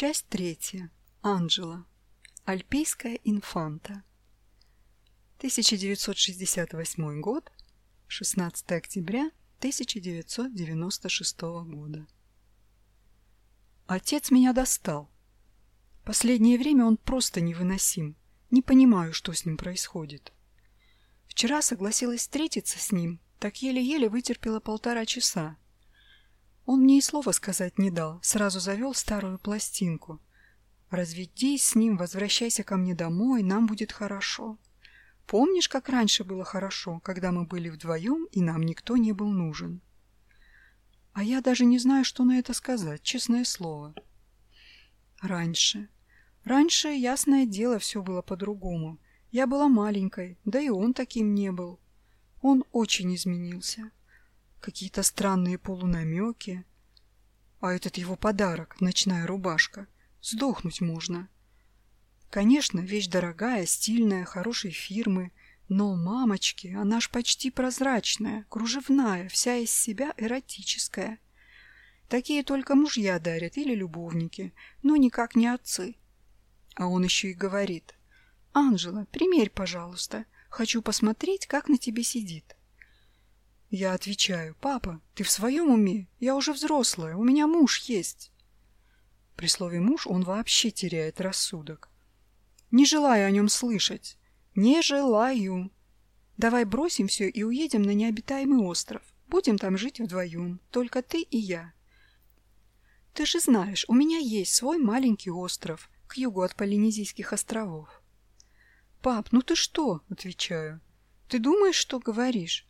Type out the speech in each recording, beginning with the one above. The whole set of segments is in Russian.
Часть третья. Анджела. Альпийская инфанта. 1968 год. 16 октября 1996 года. Отец меня достал. Последнее время он просто невыносим. Не понимаю, что с ним происходит. Вчера согласилась встретиться с ним, так еле-еле вытерпела полтора часа. Он мне и слова сказать не дал, сразу завел старую пластинку. «Разведись с ним, возвращайся ко мне домой, нам будет хорошо». Помнишь, как раньше было хорошо, когда мы были вдвоем, и нам никто не был нужен? А я даже не знаю, что на это сказать, честное слово. Раньше. Раньше, ясное дело, все было по-другому. Я была маленькой, да и он таким не был. Он очень изменился какие-то странные полунамеки. А этот его подарок, ночная рубашка, сдохнуть можно. Конечно, вещь дорогая, стильная, хорошей фирмы, но, мамочки, она ж почти прозрачная, кружевная, вся из себя эротическая. Такие только мужья дарят или любовники, но никак не отцы. А он еще и говорит, «Анжела, примерь, пожалуйста, хочу посмотреть, как на тебе сидит». Я отвечаю, «Папа, ты в своем уме? Я уже взрослая, у меня муж есть». При слове «муж» он вообще теряет рассудок. Не желаю о нем слышать. Не желаю. Давай бросим все и уедем на необитаемый остров. Будем там жить вдвоем, только ты и я. Ты же знаешь, у меня есть свой маленький остров к югу от Полинезийских островов. «Пап, ну ты что?» – отвечаю. «Ты думаешь, что говоришь?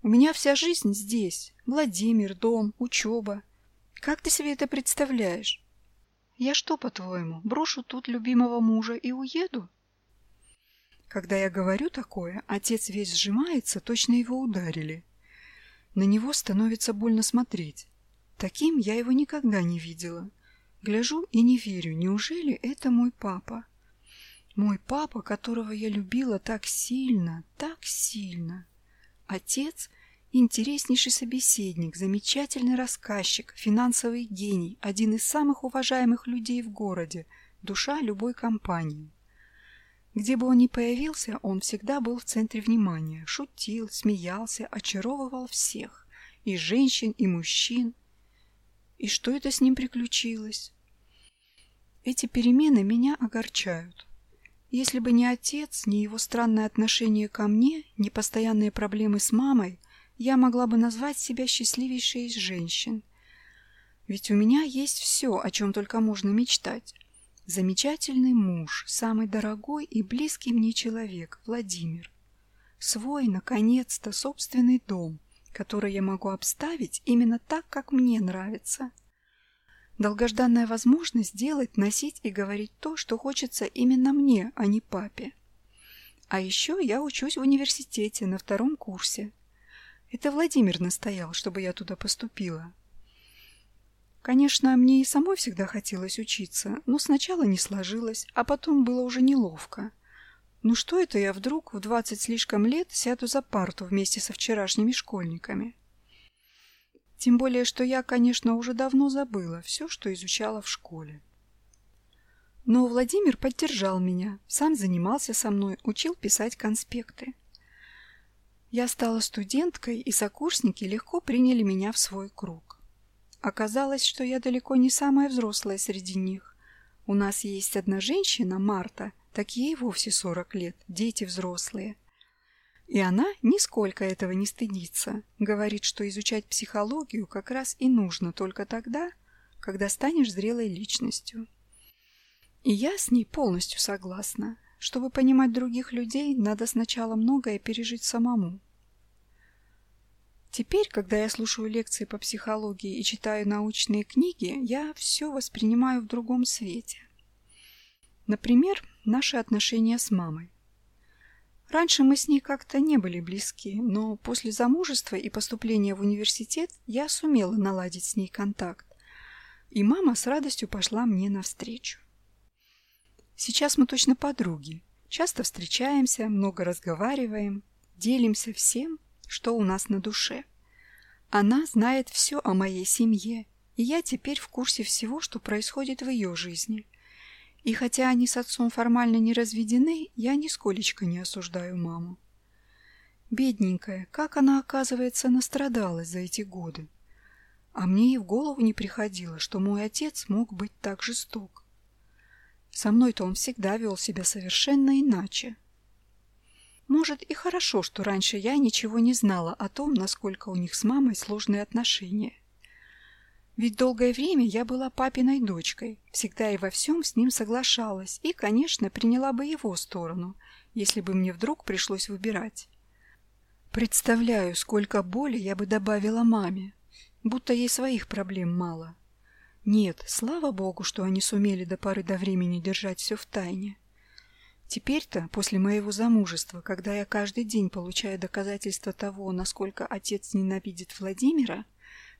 У меня вся жизнь здесь. Владимир, дом, учеба. Как ты себе это представляешь? Я что, по-твоему, брошу тут любимого мужа и уеду? Когда я говорю такое, отец весь сжимается, точно его ударили. На него становится больно смотреть. Таким я его никогда не видела. Гляжу и не верю, неужели это мой папа? Мой папа, которого я любила так сильно, так сильно. Отец – интереснейший собеседник, замечательный рассказчик, финансовый гений, один из самых уважаемых людей в городе, душа любой компании. Где бы он ни появился, он всегда был в центре внимания, шутил, смеялся, очаровывал всех – и женщин, и мужчин. И что это с ним приключилось? Эти перемены меня огорчают. Если бы не отец, ни его странное отношение ко мне, ни постоянные проблемы с мамой, я могла бы назвать себя счастливейшей из женщин. Ведь у меня есть все, о чем только можно мечтать. Замечательный муж, самый дорогой и близкий мне человек, Владимир. Свой, наконец-то, собственный дом, который я могу обставить именно так, как мне нравится – Долгожданная возможность делать, носить и говорить то, что хочется именно мне, а не папе. А еще я учусь в университете на втором курсе. Это Владимир настоял, чтобы я туда поступила. Конечно, мне и самой всегда хотелось учиться, но сначала не сложилось, а потом было уже неловко. Ну что это я вдруг в двадцать слишком лет сяду за парту вместе со вчерашними школьниками? Тем более, что я, конечно, уже давно забыла все, что изучала в школе. Но Владимир поддержал меня, сам занимался со мной, учил писать конспекты. Я стала студенткой, и сокурсники легко приняли меня в свой круг. Оказалось, что я далеко не самая взрослая среди них. У нас есть одна женщина, Марта, так ей вовсе 40 лет, дети взрослые – и она нисколько этого не стыдится. Говорит, что изучать психологию как раз и нужно только тогда, когда станешь зрелой личностью. И я с ней полностью согласна. Чтобы понимать других людей, надо сначала многое пережить самому. Теперь, когда я слушаю лекции по психологии и читаю научные книги, я все воспринимаю в другом свете. Например, наши отношения с мамой. Раньше мы с ней как-то не были близки, но после замужества и поступления в университет я сумела наладить с ней контакт. И мама с радостью пошла мне навстречу. Сейчас мы точно подруги. Часто встречаемся, много разговариваем, делимся всем, что у нас на душе. Она знает все о моей семье, и я теперь в курсе всего, что происходит в ее жизни. И хотя они с отцом формально не разведены, я нисколечко не осуждаю маму. Бедненькая, как она, оказывается, настрадалась за эти годы. А мне и в голову не приходило, что мой отец мог быть так жесток. Со мной-то он всегда вел себя совершенно иначе. Может, и хорошо, что раньше я ничего не знала о том, насколько у них с мамой сложные отношения. Ведь долгое время я была папиной дочкой, всегда и во всем с ним соглашалась и, конечно, приняла бы его сторону, если бы мне вдруг пришлось выбирать. Представляю, сколько боли я бы добавила маме, будто ей своих проблем мало. Нет, слава богу, что они сумели до поры до времени держать все в тайне. Теперь-то, после моего замужества, когда я каждый день получаю доказательства того, насколько отец ненавидит Владимира,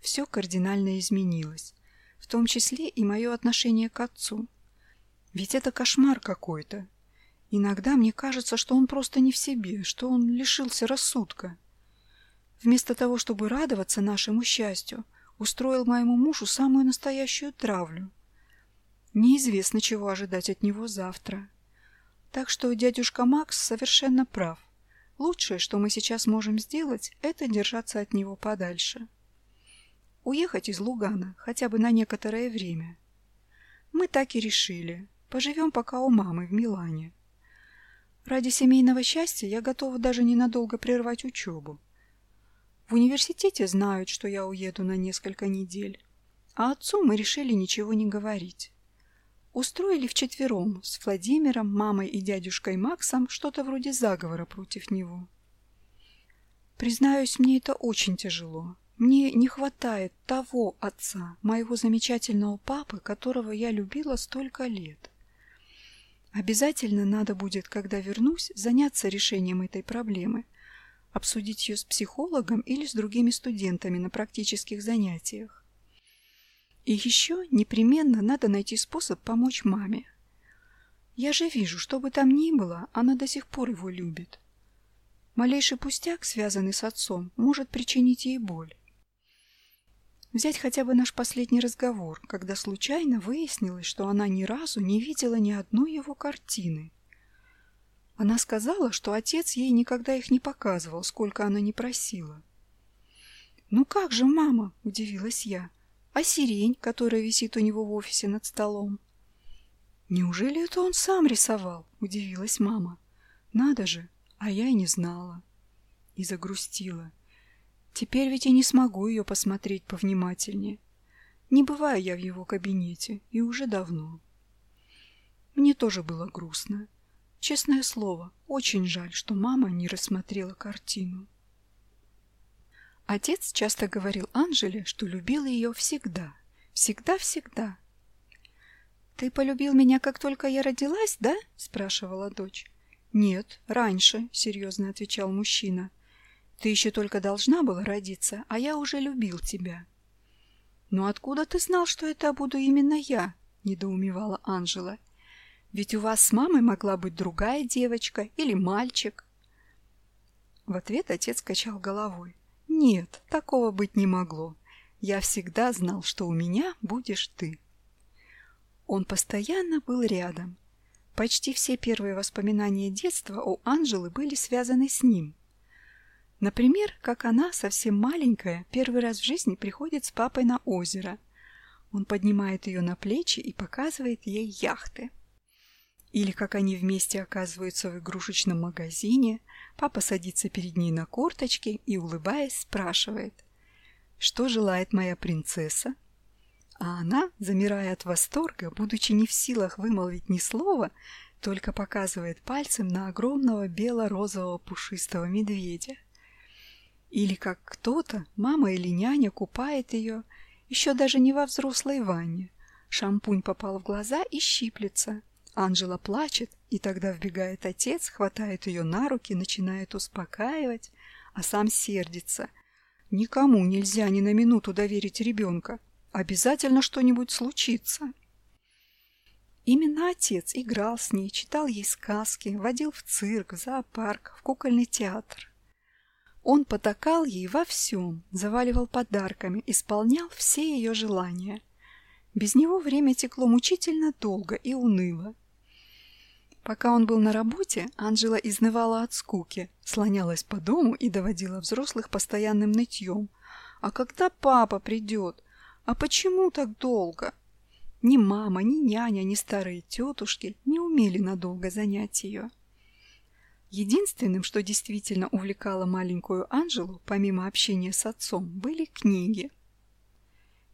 все кардинально изменилось, в том числе и мое отношение к отцу. Ведь это кошмар какой-то. Иногда мне кажется, что он просто не в себе, что он лишился рассудка. Вместо того, чтобы радоваться нашему счастью, устроил моему мужу самую настоящую травлю. Неизвестно, чего ожидать от него завтра. Так что дядюшка Макс совершенно прав. Лучшее, что мы сейчас можем сделать, это держаться от него подальше. Уехать из Лугана хотя бы на некоторое время. Мы так и решили. Поживем пока у мамы в Милане. Ради семейного счастья я готова даже ненадолго прервать учебу. В университете знают, что я уеду на несколько недель, а отцу мы решили ничего не говорить. Устроили вчетвером с Владимиром, мамой и дядюшкой Максом что-то вроде заговора против него. Признаюсь, мне это очень тяжело. Мне не хватает того отца, моего замечательного папы, которого я любила столько лет. Обязательно надо будет, когда вернусь, заняться решением этой проблемы, обсудить ее с психологом или с другими студентами на практических занятиях. И еще непременно надо найти способ помочь маме. Я же вижу, что бы там ни было, она до сих пор его любит. Малейший пустяк, связанный с отцом, может причинить ей боль. Взять хотя бы наш последний разговор, когда случайно выяснилось, что она ни разу не видела ни одной его картины. Она сказала, что отец ей никогда их не показывал, сколько она не просила. «Ну как же, мама?» – удивилась я. А сирень, которая висит у него в офисе над столом? Неужели это он сам рисовал? Удивилась мама. Надо же, а я и не знала. И загрустила. Теперь ведь я не смогу ее посмотреть повнимательнее. Не бываю я в его кабинете, и уже давно. Мне тоже было грустно. Честное слово, очень жаль, что мама не рассмотрела картину. Отец часто говорил Анжеле, что любил ее всегда. Всегда-всегда. «Ты полюбил меня, как только я родилась, да?» – спрашивала дочь. «Нет, раньше», – серьезно отвечал мужчина. «Ты еще только должна была родиться, а я уже любил тебя». «Но откуда ты знал, что это буду именно я?» – недоумевала Анжела. «Ведь у вас с мамой могла быть другая девочка или мальчик». В ответ отец качал головой. Нет, такого быть не могло. Я всегда знал, что у меня будешь ты. Он постоянно был рядом. Почти все первые воспоминания детства у Анжелы были связаны с ним. Например, как она, совсем маленькая, первый раз в жизни приходит с папой на озеро. Он поднимает ее на плечи и показывает ей яхты. Или как они вместе оказываются в игрушечном магазине, папа садится перед ней на корточки и, улыбаясь, спрашивает, что желает моя принцесса? А она, замирая от восторга, будучи не в силах вымолвить ни слова, только показывает пальцем на огромного бело-розового пушистого медведя. Или как кто-то, мама или няня, купает ее, еще даже не во взрослой ванне. Шампунь попал в глаза и щиплется, Анжела плачет, и тогда вбегает отец, хватает ее на руки, начинает успокаивать, а сам сердится. Никому нельзя ни на минуту доверить ребенка. Обязательно что-нибудь случится. Именно отец играл с ней, читал ей сказки, водил в цирк, в зоопарк, в кукольный театр. Он потакал ей во всем, заваливал подарками, исполнял все ее желания. Без него время текло мучительно долго и уныло. Пока он был на работе, Анжела изнывала от скуки, слонялась по дому и доводила взрослых постоянным нытьем. «А когда папа придет? А почему так долго?» Ни мама, ни няня, ни старые тетушки не умели надолго занять ее. Единственным, что действительно увлекало маленькую Анжелу, помимо общения с отцом, были книги.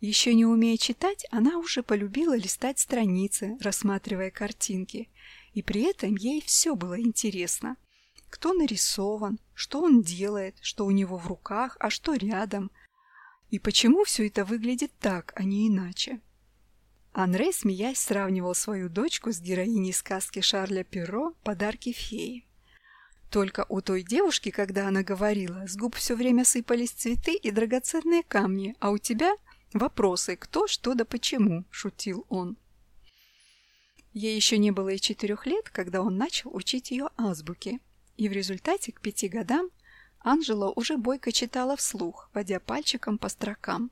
Еще не умея читать, она уже полюбила листать страницы, рассматривая картинки, и при этом ей все было интересно. Кто нарисован, что он делает, что у него в руках, а что рядом, и почему все это выглядит так, а не иначе. Анре, смеясь, сравнивал свою дочку с героиней сказки Шарля Перро «Подарки феи». Только у той девушки, когда она говорила, с губ все время сыпались цветы и драгоценные камни, а у тебя вопросы «кто, что да почему», — шутил он. Ей еще не было и четырех лет, когда он начал учить ее азбуке, и в результате к пяти годам Анжела уже бойко читала вслух, водя пальчиком по строкам.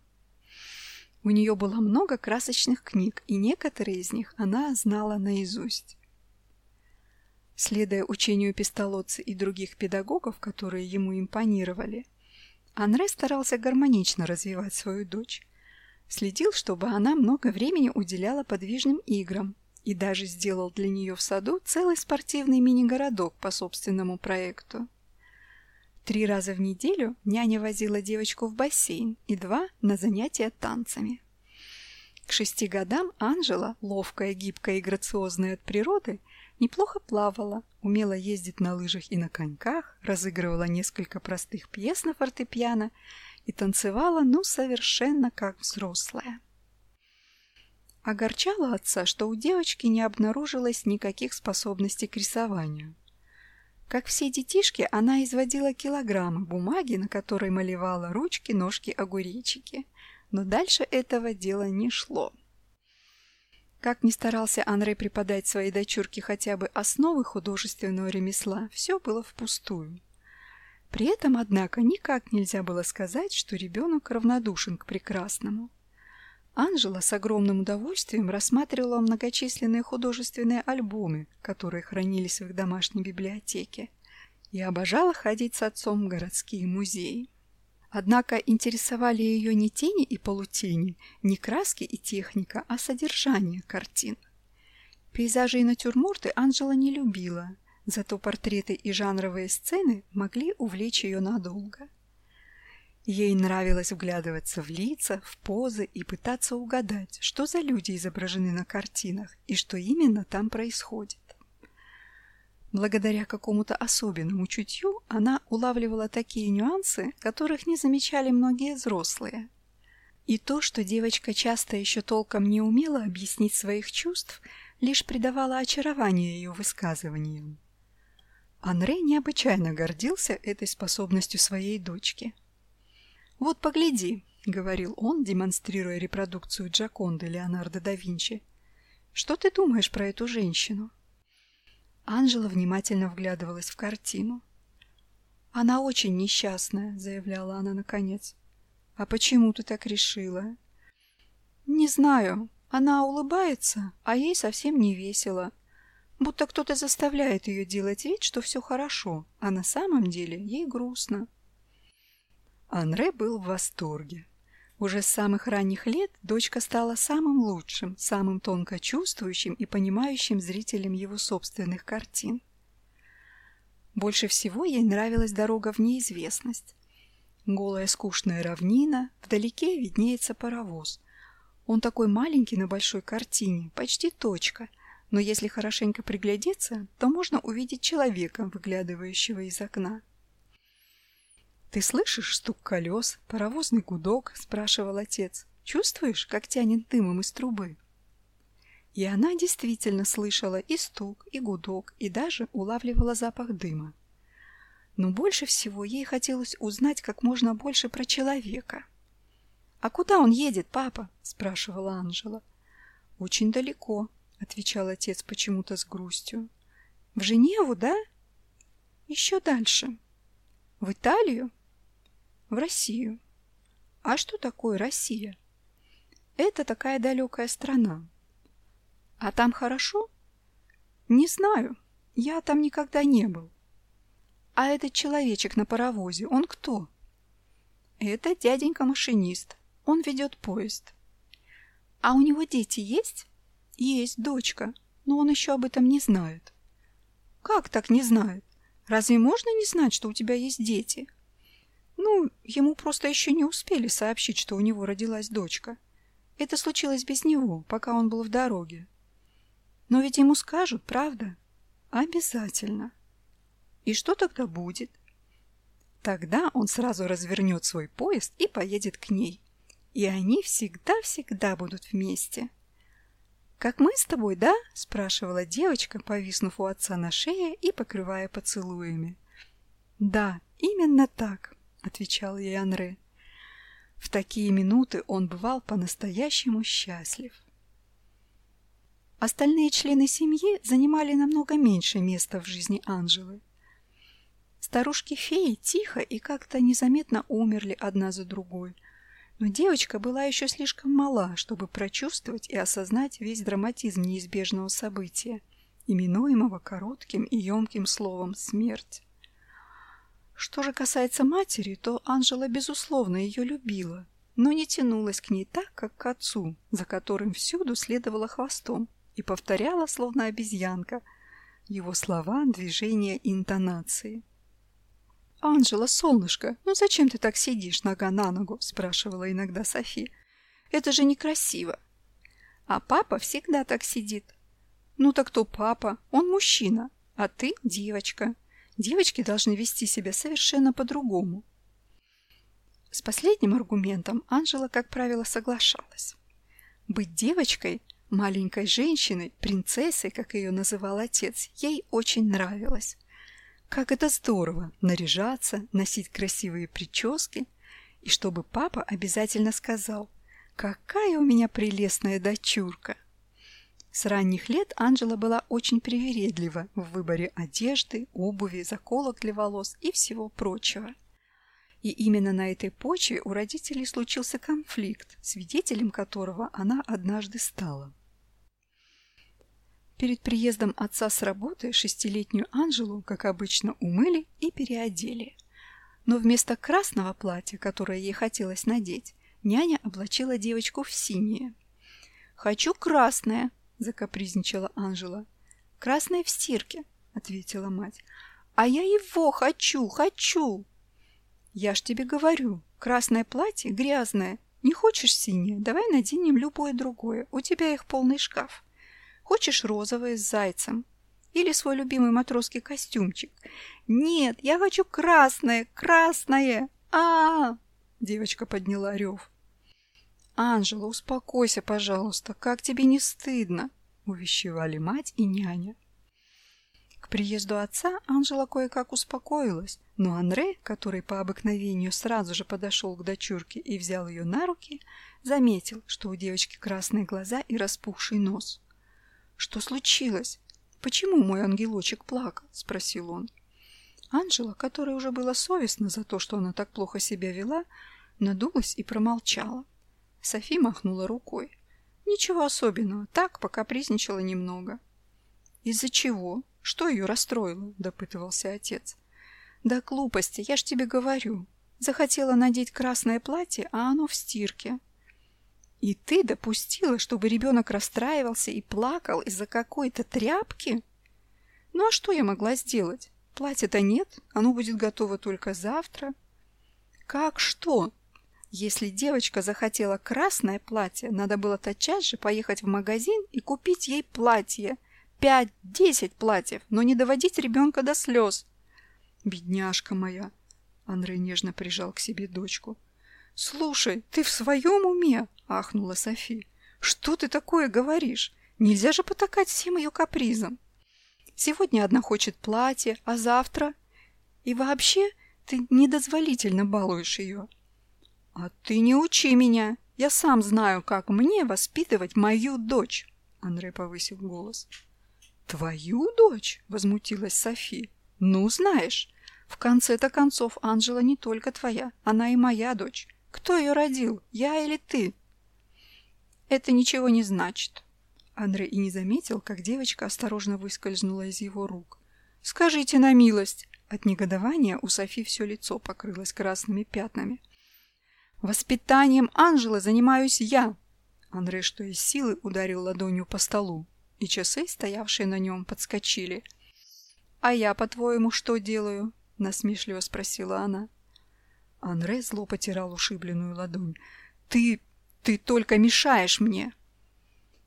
У нее было много красочных книг, и некоторые из них она знала наизусть. Следуя учению Пестолоцци и других педагогов, которые ему импонировали, Анре старался гармонично развивать свою дочь. Следил, чтобы она много времени уделяла подвижным играм и даже сделал для нее в саду целый спортивный мини-городок по собственному проекту. Три раза в неделю няня возила девочку в бассейн и два на занятия танцами. К шести годам Анжела, ловкая, гибкая и грациозная от природы, Неплохо плавала, умела ездить на лыжах и на коньках, разыгрывала несколько простых пьес на фортепиано и танцевала, ну, совершенно как взрослая. Огорчало отца, что у девочки не обнаружилось никаких способностей к рисованию. Как все детишки, она изводила килограммы бумаги, на которой малевала ручки, ножки, огуречики. Но дальше этого дела не шло. Как ни старался Андрей преподать своей дочурке хотя бы основы художественного ремесла, все было впустую. При этом, однако, никак нельзя было сказать, что ребенок равнодушен к прекрасному. Анжела с огромным удовольствием рассматривала многочисленные художественные альбомы, которые хранились в их домашней библиотеке, и обожала ходить с отцом в городские музеи. Однако интересовали ее не тени и полутени, не краски и техника, а содержание картин. Пейзажи и натюрморты Анжела не любила, зато портреты и жанровые сцены могли увлечь ее надолго. Ей нравилось вглядываться в лица, в позы и пытаться угадать, что за люди изображены на картинах и что именно там происходит. Благодаря какому-то особенному чутью она улавливала такие нюансы, которых не замечали многие взрослые. И то, что девочка часто еще толком не умела объяснить своих чувств, лишь придавало очарование ее высказываниям. Анре необычайно гордился этой способностью своей дочки. «Вот погляди», — говорил он, демонстрируя репродукцию Джаконды Леонардо да Винчи. «Что ты думаешь про эту женщину?» Анжела внимательно вглядывалась в картину. «Она очень несчастная», — заявляла она наконец. «А почему ты так решила?» «Не знаю. Она улыбается, а ей совсем не весело. Будто кто-то заставляет ее делать вид, что все хорошо, а на самом деле ей грустно». Анре был в восторге. Уже с самых ранних лет дочка стала самым лучшим, самым тонко чувствующим и понимающим зрителем его собственных картин. Больше всего ей нравилась дорога в неизвестность. Голая скучная равнина, вдалеке виднеется паровоз. Он такой маленький на большой картине, почти точка, но если хорошенько приглядеться, то можно увидеть человека, выглядывающего из окна. «Ты слышишь стук колес, паровозный гудок?» – спрашивал отец. «Чувствуешь, как тянет дымом из трубы?» И она действительно слышала и стук, и гудок, и даже улавливала запах дыма. Но больше всего ей хотелось узнать как можно больше про человека. «А куда он едет, папа?» – спрашивала Анжела. «Очень далеко», – отвечал отец почему-то с грустью. «В Женеву, да?» «Еще дальше». «В Италию?» В Россию. А что такое Россия? Это такая далекая страна. А там хорошо? Не знаю. Я там никогда не был. А этот человечек на паровозе, он кто? Это дяденька-машинист. Он ведет поезд. А у него дети есть? Есть дочка, но он еще об этом не знает. Как так не знает? Разве можно не знать, что у тебя есть дети? Ну, ему просто еще не успели сообщить, что у него родилась дочка. Это случилось без него, пока он был в дороге. Но ведь ему скажут, правда? Обязательно. И что тогда будет? Тогда он сразу развернет свой поезд и поедет к ней. И они всегда-всегда будут вместе. «Как мы с тобой, да?» – спрашивала девочка, повиснув у отца на шее и покрывая поцелуями. «Да, именно так», – отвечал ей Анре. В такие минуты он бывал по-настоящему счастлив. Остальные члены семьи занимали намного меньше места в жизни Анжелы. Старушки-феи тихо и как-то незаметно умерли одна за другой – но девочка была еще слишком мала, чтобы прочувствовать и осознать весь драматизм неизбежного события, именуемого коротким и емким словом «смерть». Что же касается матери, то Анжела, безусловно, ее любила, но не тянулась к ней так, как к отцу, за которым всюду следовала хвостом и повторяла, словно обезьянка, его слова, движения и интонации. «Анжела, солнышко, ну зачем ты так сидишь нога на ногу?» – спрашивала иногда Софи. «Это же некрасиво». «А папа всегда так сидит». «Ну так кто папа? Он мужчина, а ты девочка. Девочки должны вести себя совершенно по-другому». С последним аргументом Анжела, как правило, соглашалась. Быть девочкой, маленькой женщиной, принцессой, как ее называл отец, ей очень нравилось. Как это здорово наряжаться, носить красивые прически, и чтобы папа обязательно сказал «Какая у меня прелестная дочурка!» С ранних лет Анжела была очень привередлива в выборе одежды, обуви, заколок для волос и всего прочего. И именно на этой почве у родителей случился конфликт, свидетелем которого она однажды стала. Перед приездом отца с работы шестилетнюю Анжелу, как обычно, умыли и переодели. Но вместо красного платья, которое ей хотелось надеть, няня облачила девочку в синее. «Хочу красное!» – закапризничала Анжела. «Красное в стирке», – ответила мать. «А я его хочу, хочу!» «Я ж тебе говорю, красное платье грязное. Не хочешь синее? Давай наденем любое другое. У тебя их полный шкаф». Хочешь розовое с зайцем? Или свой любимый матросский костюмчик? Нет, я хочу красное, красное! а, -а, -а Девочка подняла рев. «Анжела, успокойся, пожалуйста, как тебе не стыдно?» — увещевали мать и няня. К приезду отца Анжела кое-как успокоилась, но Анре, который по обыкновению сразу же подошел к дочурке и взял ее на руки, заметил, что у девочки красные глаза и распухший нос. «Что случилось? Почему мой ангелочек плакал?» – спросил он. Анжела, которая уже была совестна за то, что она так плохо себя вела, надулась и промолчала. Софи махнула рукой. Ничего особенного, так покапризничала немного. «Из-за чего? Что ее расстроило?» – допытывался отец. «Да глупости, я ж тебе говорю. Захотела надеть красное платье, а оно в стирке. И ты допустила, чтобы ребенок расстраивался и плакал из-за какой-то тряпки? Ну а что я могла сделать? Платья-то нет, оно будет готово только завтра. Как что? Если девочка захотела красное платье, надо было тотчас же поехать в магазин и купить ей платье. Пять-десять платьев, но не доводить ребенка до слез. Бедняжка моя! Андрей нежно прижал к себе дочку. «Слушай, ты в своем уме?» – ахнула Софи. «Что ты такое говоришь? Нельзя же потакать всем ее капризам. Сегодня одна хочет платье, а завтра... И вообще ты недозволительно балуешь ее». «А ты не учи меня. Я сам знаю, как мне воспитывать мою дочь», – Андрей повысил голос. «Твою дочь?» – возмутилась Софи. «Ну, знаешь, В конце-то концов, Анжела не только твоя, она и моя дочь. Кто ее родил, я или ты? Это ничего не значит. Андрей и не заметил, как девочка осторожно выскользнула из его рук. «Скажите на милость!» От негодования у Софи все лицо покрылось красными пятнами. «Воспитанием Анжелы занимаюсь я!» Андрей, что из силы, ударил ладонью по столу, и часы, стоявшие на нем, подскочили. «А я, по-твоему, что делаю?» — насмешливо спросила она. Анре зло потирал ушибленную ладонь. «Ты... ты только мешаешь мне!»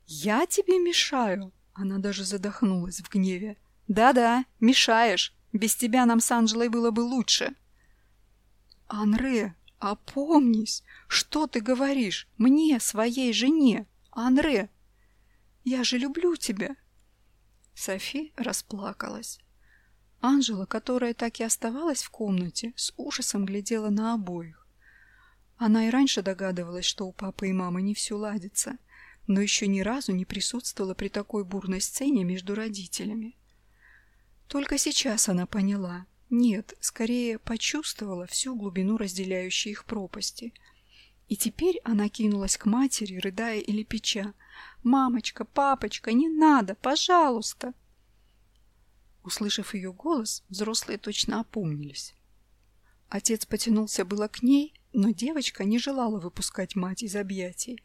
«Я тебе мешаю?» Она даже задохнулась в гневе. «Да-да, мешаешь. Без тебя нам с Анжелой было бы лучше». «Анре, опомнись! Что ты говоришь? Мне, своей жене! Анре! Я же люблю тебя!» Софи расплакалась. Анжела, которая так и оставалась в комнате, с ужасом глядела на обоих. Она и раньше догадывалась, что у папы и мамы не все ладится, но еще ни разу не присутствовала при такой бурной сцене между родителями. Только сейчас она поняла. Нет, скорее почувствовала всю глубину разделяющей их пропасти. И теперь она кинулась к матери, рыдая или печа. «Мамочка, папочка, не надо, пожалуйста!» Услышав ее голос, взрослые точно опомнились. Отец потянулся было к ней, но девочка не желала выпускать мать из объятий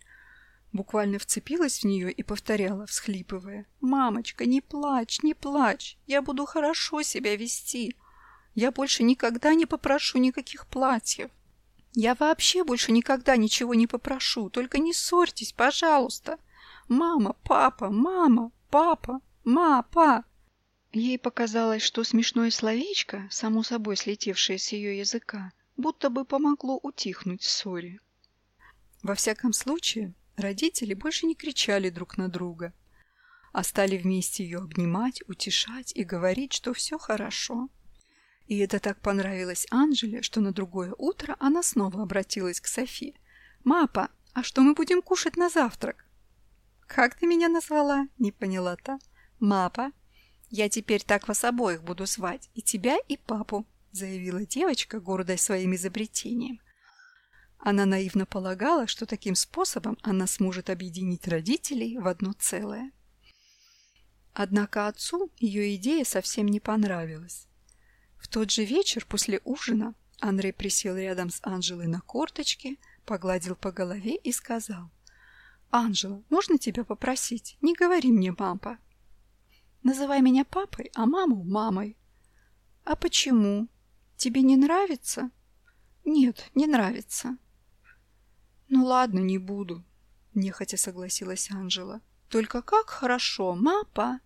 буквально вцепилась в нее и повторяла, всхлипывая. «Мамочка, не плачь, не плачь, я буду хорошо себя вести. Я больше никогда не попрошу никаких платьев. Я вообще больше никогда ничего не попрошу, только не ссорьтесь, пожалуйста. Мама, папа, мама, папа, ма, Ей показалось, что смешное словечко, само собой слетевшее с ее языка, будто бы помогло утихнуть ссоре. Во всяком случае, Родители больше не кричали друг на друга, а стали вместе ее обнимать, утешать и говорить, что все хорошо. И это так понравилось Анжеле, что на другое утро она снова обратилась к Софи. «Мапа, а что мы будем кушать на завтрак?» «Как ты меня назвала?» — не поняла та. «Мапа, я теперь так вас обоих буду звать, и тебя, и папу», — заявила девочка, гордая своим изобретением. Она наивно полагала, что таким способом она сможет объединить родителей в одно целое. Однако отцу ее идея совсем не понравилась. В тот же вечер после ужина Андрей присел рядом с Анжелой на корточке, погладил по голове и сказал, «Анжела, можно тебя попросить? Не говори мне папа. Называй меня папой, а маму – мамой». «А почему? Тебе не нравится?» «Нет, не нравится. «Ну ладно, не буду», — нехотя согласилась Анжела. «Только как хорошо, мапа!»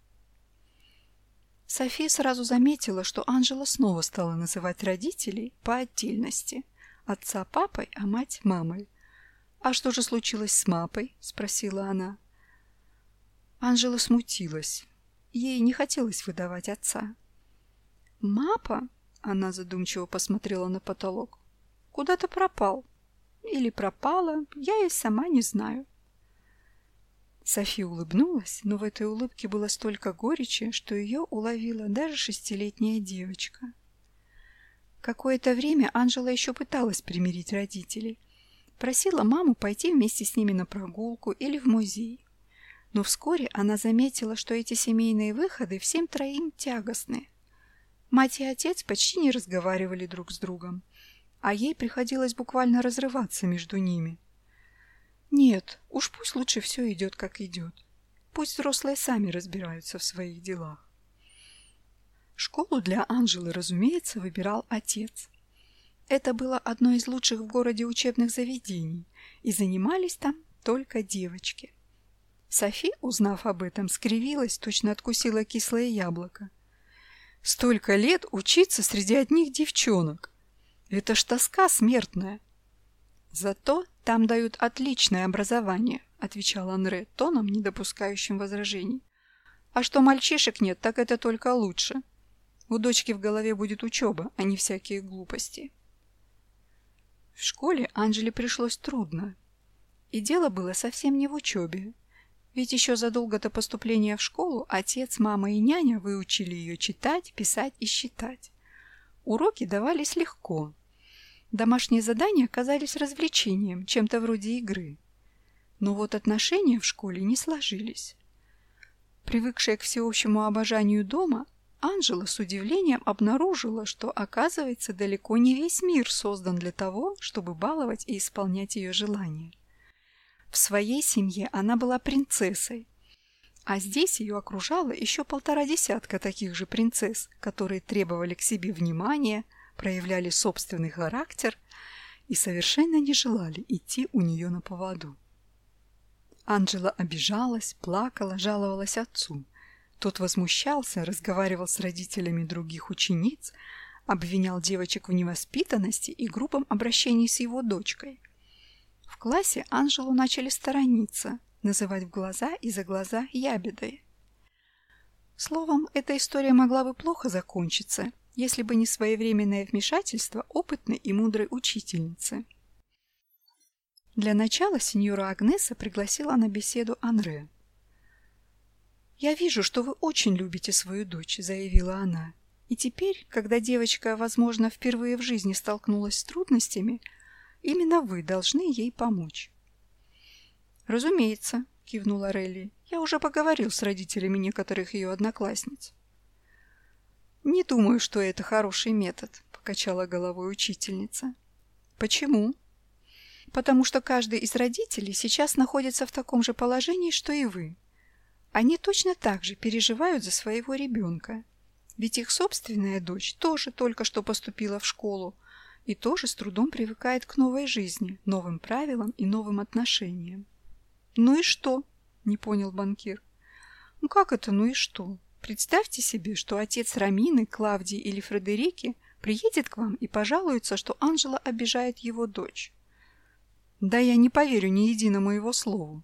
София сразу заметила, что Анжела снова стала называть родителей по отдельности. Отца папой, а мать мамой. «А что же случилось с мапой?» – спросила она. Анжела смутилась. Ей не хотелось выдавать отца. «Мапа?» – она задумчиво посмотрела на потолок. «Куда-то пропал». Или пропала, я и сама не знаю. София улыбнулась, но в этой улыбке было столько горечи, что ее уловила даже шестилетняя девочка. Какое-то время Анжела еще пыталась примирить родителей. Просила маму пойти вместе с ними на прогулку или в музей. Но вскоре она заметила, что эти семейные выходы всем троим тягостны. Мать и отец почти не разговаривали друг с другом а ей приходилось буквально разрываться между ними. Нет, уж пусть лучше все идет, как идет. Пусть взрослые сами разбираются в своих делах. Школу для Анжелы, разумеется, выбирал отец. Это было одно из лучших в городе учебных заведений, и занимались там только девочки. Софи, узнав об этом, скривилась, точно откусила кислое яблоко. Столько лет учиться среди одних девчонок. Это ж тоска смертная. Зато там дают отличное образование, отвечал Анре тоном, не допускающим возражений. А что мальчишек нет, так это только лучше. У дочки в голове будет учеба, а не всякие глупости. В школе Анжеле пришлось трудно. И дело было совсем не в учебе. Ведь еще задолго до поступления в школу отец, мама и няня выучили ее читать, писать и считать. Уроки давались легко. Домашние задания казались развлечением, чем-то вроде игры. Но вот отношения в школе не сложились. Привыкшая к всеобщему обожанию дома, Анжела с удивлением обнаружила, что, оказывается, далеко не весь мир создан для того, чтобы баловать и исполнять ее желания. В своей семье она была принцессой, а здесь ее окружало еще полтора десятка таких же принцесс, которые требовали к себе внимания, проявляли собственный характер и совершенно не желали идти у нее на поводу. Анжела обижалась, плакала, жаловалась отцу – тот возмущался, разговаривал с родителями других учениц, обвинял девочек в невоспитанности и грубом обращении с его дочкой. В классе Анжелу начали сторониться, называть в глаза и за глаза ябедой. Словом, эта история могла бы плохо закончиться, если бы не своевременное вмешательство опытной и мудрой учительницы. Для начала сеньора Агнеса пригласила на беседу Анре. «Я вижу, что вы очень любите свою дочь», — заявила она. «И теперь, когда девочка, возможно, впервые в жизни столкнулась с трудностями, именно вы должны ей помочь». «Разумеется», — кивнула Релли. «Я уже поговорил с родителями некоторых ее одноклассниц». «Не думаю, что это хороший метод», — покачала головой учительница. «Почему?» «Потому что каждый из родителей сейчас находится в таком же положении, что и вы», они точно так же переживают за своего ребенка. Ведь их собственная дочь тоже только что поступила в школу и тоже с трудом привыкает к новой жизни, новым правилам и новым отношениям. «Ну и что?» – не понял банкир. «Ну как это «ну и что?» Представьте себе, что отец Рамины, Клавдии или Фредерики приедет к вам и пожалуется, что Анжела обижает его дочь. Да я не поверю ни единому его слову.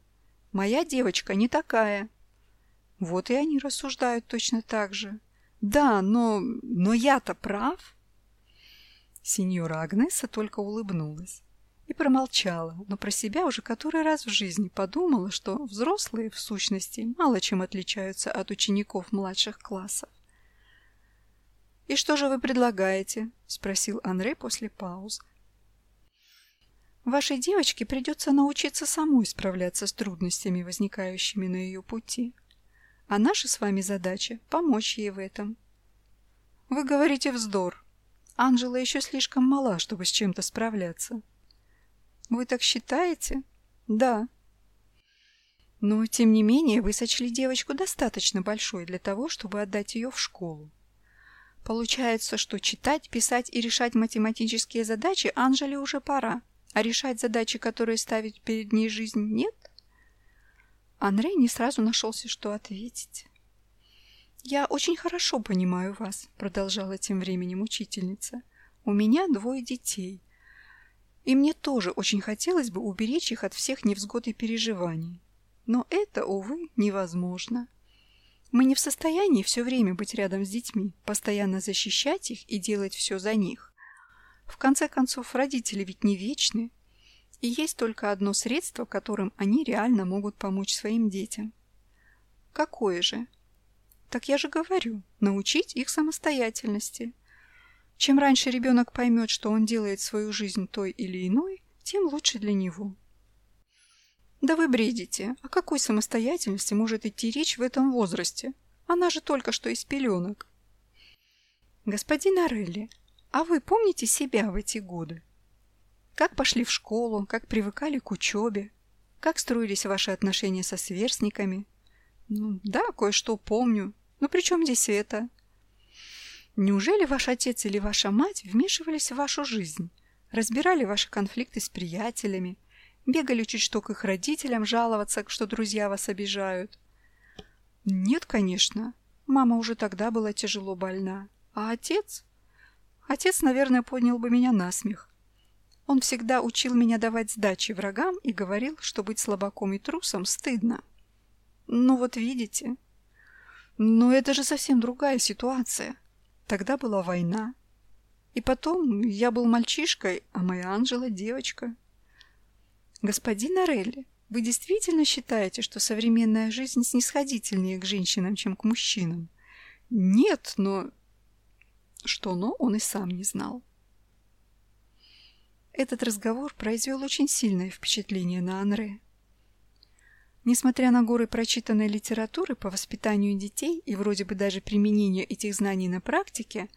Моя девочка не такая, вот и они рассуждают точно так же. Да, но... но я-то прав. Сеньора Агнеса только улыбнулась и промолчала, но про себя уже который раз в жизни подумала, что взрослые, в сущности, мало чем отличаются от учеников младших классов. «И что же вы предлагаете?» – спросил Анре после пауз. «Вашей девочке придется научиться самой справляться с трудностями, возникающими на ее пути. А наша с вами задача – помочь ей в этом. Вы говорите вздор. Анжела еще слишком мала, чтобы с чем-то справляться. Вы так считаете? Да. Но, тем не менее, вы сочли девочку достаточно большой для того, чтобы отдать ее в школу. Получается, что читать, писать и решать математические задачи Анжеле уже пора, а решать задачи, которые ставит перед ней жизнь, нет? Андрей не сразу нашелся, что ответить. «Я очень хорошо понимаю вас», — продолжала тем временем учительница. «У меня двое детей. И мне тоже очень хотелось бы уберечь их от всех невзгод и переживаний. Но это, увы, невозможно. Мы не в состоянии все время быть рядом с детьми, постоянно защищать их и делать все за них. В конце концов, родители ведь не вечны, и есть только одно средство, которым они реально могут помочь своим детям. Какое же? Так я же говорю, научить их самостоятельности. Чем раньше ребенок поймет, что он делает свою жизнь той или иной, тем лучше для него. Да вы бредите. О какой самостоятельности может идти речь в этом возрасте? Она же только что из пеленок. Господин Орелли, а вы помните себя в эти годы? Как пошли в школу, как привыкали к учебе, как строились ваши отношения со сверстниками. Ну, да, кое-что помню. Но при чем здесь это? Неужели ваш отец или ваша мать вмешивались в вашу жизнь, разбирали ваши конфликты с приятелями, бегали чуть что к их родителям жаловаться, что друзья вас обижают? Нет, конечно. Мама уже тогда была тяжело больна. А отец? Отец, наверное, поднял бы меня на смех. Он всегда учил меня давать сдачи врагам и говорил, что быть слабаком и трусом стыдно. Ну вот видите. Но это же совсем другая ситуация. Тогда была война. И потом я был мальчишкой, а моя Анжела – девочка. Господин Орелли, вы действительно считаете, что современная жизнь снисходительнее к женщинам, чем к мужчинам? Нет, но... что «но» он и сам не знал. Этот разговор произвел очень сильное впечатление на Анре. Несмотря на горы прочитанной литературы по воспитанию детей и вроде бы даже применению этих знаний на практике,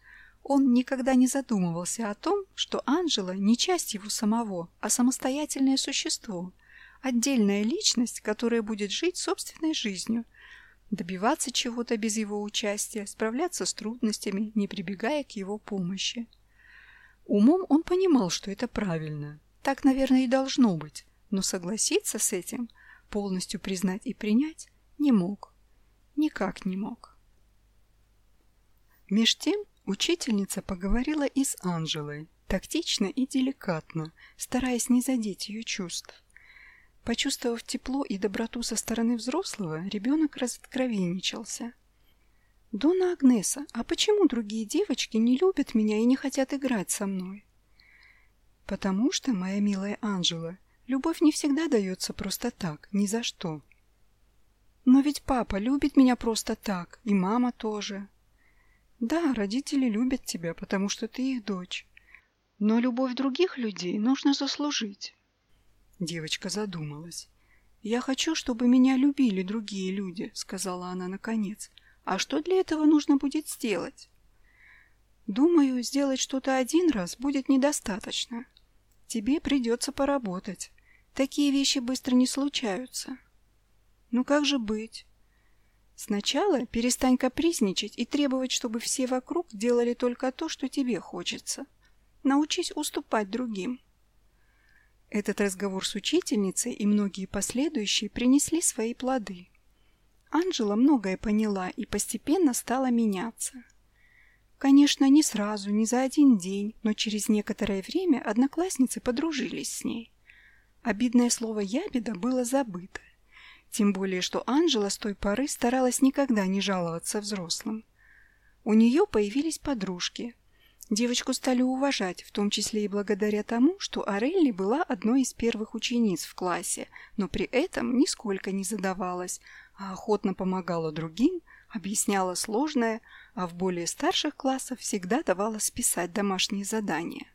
он никогда не задумывался о том, что Анжела не часть его самого, а самостоятельное существо, отдельная личность, которая будет жить собственной жизнью, добиваться чего-то без его участия, справляться с трудностями, не прибегая к его помощи. Умом он понимал, что это правильно. Так, наверное, и должно быть. Но согласиться с этим, полностью признать и принять, не мог. Никак не мог. Меж тем учительница поговорила и с Анжелой, тактично и деликатно, стараясь не задеть ее чувств. Почувствовав тепло и доброту со стороны взрослого, ребенок разоткровенничался – «Дона Агнеса, а почему другие девочки не любят меня и не хотят играть со мной?» «Потому что, моя милая Анжела, любовь не всегда дается просто так, ни за что». «Но ведь папа любит меня просто так, и мама тоже». «Да, родители любят тебя, потому что ты их дочь. Но любовь других людей нужно заслужить». Девочка задумалась. «Я хочу, чтобы меня любили другие люди», — сказала она наконец. А что для этого нужно будет сделать? Думаю, сделать что-то один раз будет недостаточно. Тебе придется поработать. Такие вещи быстро не случаются. Ну как же быть? Сначала перестань капризничать и требовать, чтобы все вокруг делали только то, что тебе хочется. Научись уступать другим. Этот разговор с учительницей и многие последующие принесли свои плоды. Анжела многое поняла и постепенно стала меняться. Конечно, не сразу, не за один день, но через некоторое время одноклассницы подружились с ней. Обидное слово «ябеда» было забыто. Тем более, что Анжела с той поры старалась никогда не жаловаться взрослым. У нее появились подружки. Девочку стали уважать, в том числе и благодаря тому, что Орелли была одной из первых учениц в классе, но при этом нисколько не задавалась, а охотно помогала другим, объясняла сложное, а в более старших классах всегда давала списать домашние задания.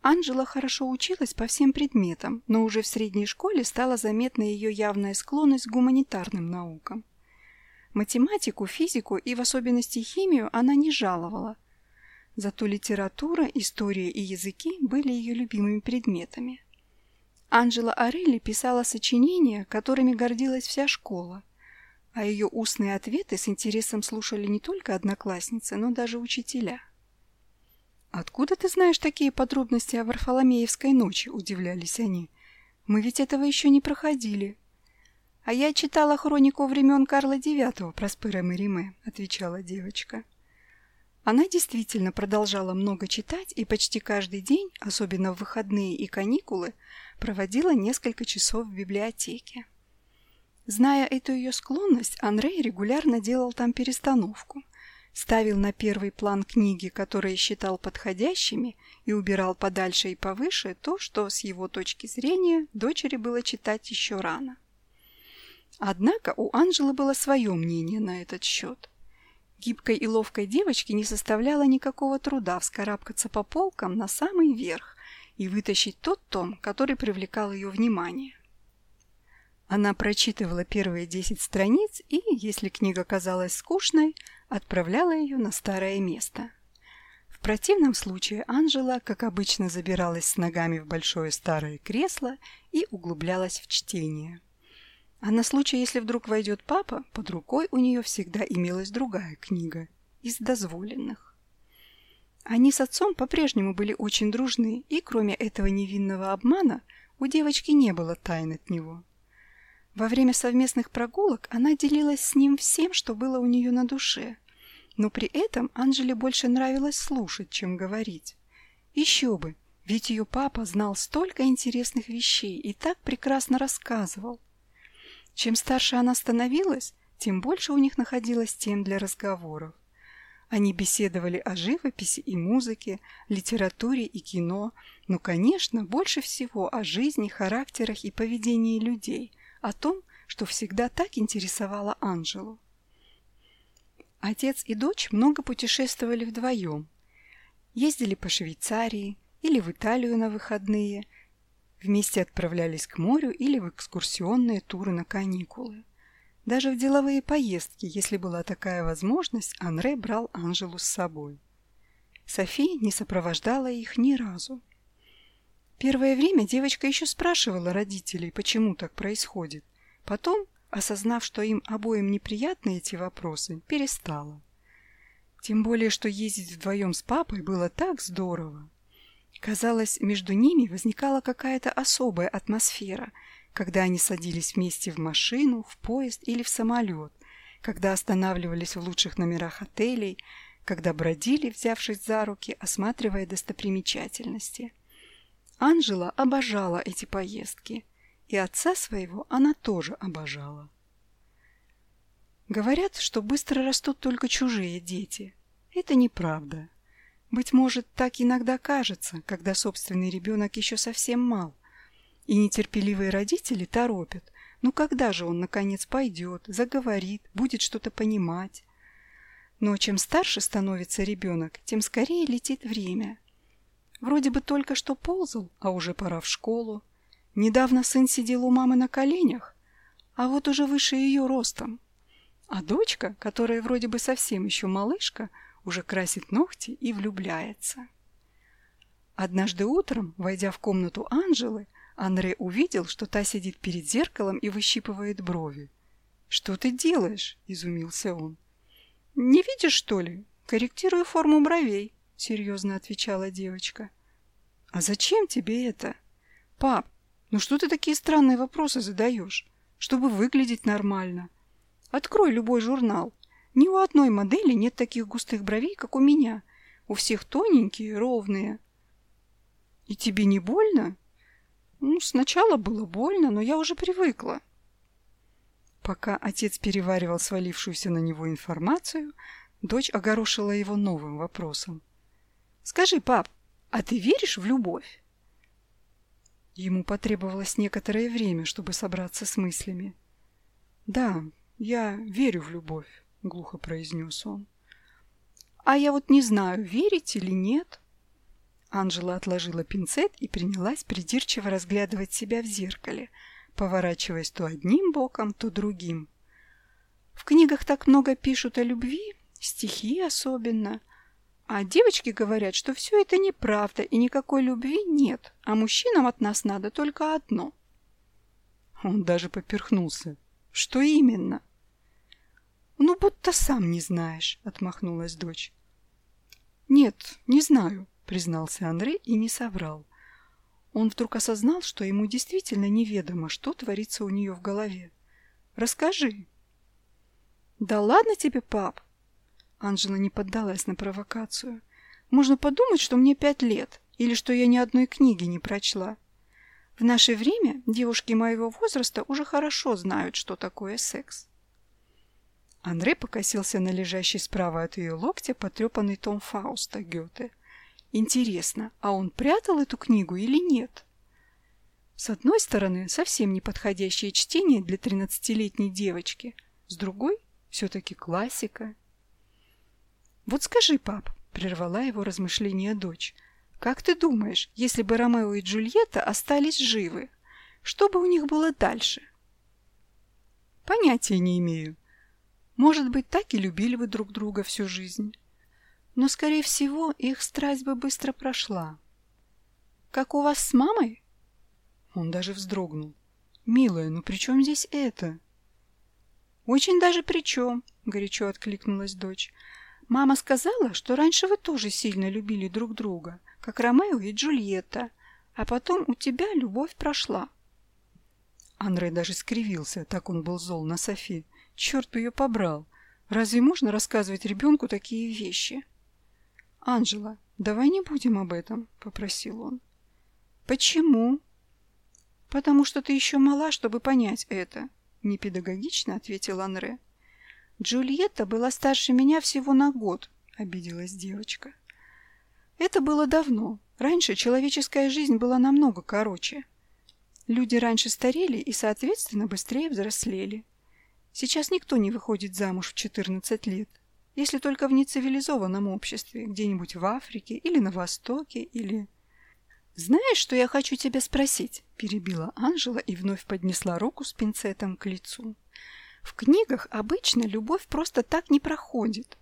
Анжела хорошо училась по всем предметам, но уже в средней школе стала заметна ее явная склонность к гуманитарным наукам. Математику, физику и в особенности химию она не жаловала. Зато литература, история и языки были ее любимыми предметами. Анжела Орелли писала сочинения, которыми гордилась вся школа, а ее устные ответы с интересом слушали не только одноклассницы, но даже учителя. «Откуда ты знаешь такие подробности о Варфоломеевской ночи?» – удивлялись они. «Мы ведь этого еще не проходили». «А я читала хронику времен Карла IX про Спыра Мериме», – отвечала девочка. Она действительно продолжала много читать и почти каждый день, особенно в выходные и каникулы, проводила несколько часов в библиотеке. Зная эту ее склонность, Андрей регулярно делал там перестановку, ставил на первый план книги, которые считал подходящими, и убирал подальше и повыше то, что, с его точки зрения, дочери было читать еще рано. Однако у Анжелы было свое мнение на этот счет – Гибкой и ловкой девочке не составляло никакого труда вскарабкаться по полкам на самый верх и вытащить тот том, который привлекал ее внимание. Она прочитывала первые десять страниц и, если книга казалась скучной, отправляла ее на старое место. В противном случае Анжела, как обычно, забиралась с ногами в большое старое кресло и углублялась в чтение. А на случай, если вдруг войдет папа, под рукой у нее всегда имелась другая книга из дозволенных. Они с отцом по-прежнему были очень дружны, и кроме этого невинного обмана у девочки не было тайн от него. Во время совместных прогулок она делилась с ним всем, что было у нее на душе. Но при этом Анжеле больше нравилось слушать, чем говорить. Еще бы, ведь ее папа знал столько интересных вещей и так прекрасно рассказывал. Чем старше она становилась, тем больше у них находилось тем для разговоров. Они беседовали о живописи и музыке, литературе и кино, но, конечно, больше всего о жизни, характерах и поведении людей, о том, что всегда так интересовало Анжелу. Отец и дочь много путешествовали вдвоем. Ездили по Швейцарии или в Италию на выходные. Вместе отправлялись к морю или в экскурсионные туры на каникулы. Даже в деловые поездки, если была такая возможность, Анре брал Анжелу с собой. София не сопровождала их ни разу. Первое время девочка еще спрашивала родителей, почему так происходит. Потом осознав, что им обоим неприятны эти вопросы, перестала. Тем более, что ездить вдвоем с папой было так здорово. Казалось, между ними возникала какая-то особая атмосфера, когда они садились вместе в машину, в поезд или в самолет, когда останавливались в лучших номерах отелей, когда бродили, взявшись за руки, осматривая достопримечательности. Анжела обожала эти поездки – и отца своего она тоже обожала. Говорят, что быстро растут только чужие дети. Это неправда. Быть может, так иногда кажется, когда собственный ребенок еще совсем мал. И нетерпеливые родители торопят. Ну когда же он, наконец, пойдет, заговорит, будет что-то понимать? Но чем старше становится ребенок, тем скорее летит время. Вроде бы только что ползал, а уже пора в школу. Недавно сын сидел у мамы на коленях, а вот уже выше ее ростом. А дочка, которая вроде бы совсем еще малышка, уже красит ногти и влюбляется. Однажды утром, войдя в комнату Анжелы, Анре увидел, что та сидит перед зеркалом и выщипывает брови. «Что ты делаешь?» – изумился он. «Не видишь, что ли? Корректирую форму бровей», – серьезно отвечала девочка. «А зачем тебе это?» «Пап, ну что ты такие странные вопросы задаешь, чтобы выглядеть нормально? Открой любой журнал. Ни у одной модели нет таких густых бровей, как у меня. У всех тоненькие, ровные. И тебе не больно? Ну, сначала было больно, но я уже привыкла. Пока отец переваривал свалившуюся на него информацию, дочь огорошила его новым вопросом. «Скажи, пап, а ты веришь в любовь?» Ему потребовалось некоторое время, чтобы собраться с мыслями. «Да, я верю в любовь», — глухо произнес он. «А я вот не знаю, верить или нет». Анжела отложила пинцет и принялась придирчиво разглядывать себя в зеркале, поворачиваясь то одним боком, то другим. В книгах так много пишут о любви, стихи особенно, а девочки говорят, что все это неправда и никакой любви нет, а мужчинам от нас надо только одно. Он даже поперхнулся. Что именно? Ну, будто сам не знаешь, отмахнулась дочь. Нет, не знаю, признался Андрей и не соврал. Он вдруг осознал, что ему действительно неведомо, что творится у нее в голове. Расскажи. Да ладно тебе, пап, Анжела не поддалась на провокацию. «Можно подумать, что мне пять лет, или что я ни одной книги не прочла. В наше время девушки моего возраста уже хорошо знают, что такое секс». Андрей покосился на лежащий справа от ее локтя потрепанный том Фауста Гёте. «Интересно, а он прятал эту книгу или нет?» С одной стороны, совсем неподходящее чтение для тринадцатилетней девочки, с другой – все-таки классика – «Вот скажи, пап», — прервала его размышления дочь, «как ты думаешь, если бы Ромео и Джульетта остались живы, что бы у них было дальше?» «Понятия не имею. Может быть, так и любили бы друг друга всю жизнь. Но, скорее всего, их страсть бы быстро прошла. Как у вас с мамой?» Он даже вздрогнул. «Милая, ну при чем здесь это?» «Очень даже при чем», — горячо откликнулась дочь. Мама сказала, что раньше вы тоже сильно любили друг друга, как Ромео и Джульетта, а потом у тебя любовь прошла. Андрей даже скривился, так он был зол на Софи. Черт бы ее побрал. Разве можно рассказывать ребенку такие вещи? «Анжела, давай не будем об этом», — попросил он. «Почему?» «Потому что ты еще мала, чтобы понять это», — непедагогично ответил Анре. Джульетта была старше меня всего на год, обиделась девочка. Это было давно. Раньше человеческая жизнь была намного короче. Люди раньше старели и, соответственно, быстрее взрослели. Сейчас никто не выходит замуж в 14 лет. если только в нецивилизованном обществе, где-нибудь в Африке или на Востоке, или... «Знаешь, что я хочу тебя спросить?» – перебила Анжела и вновь поднесла руку с пинцетом к лицу. «В книгах обычно любовь просто так не проходит.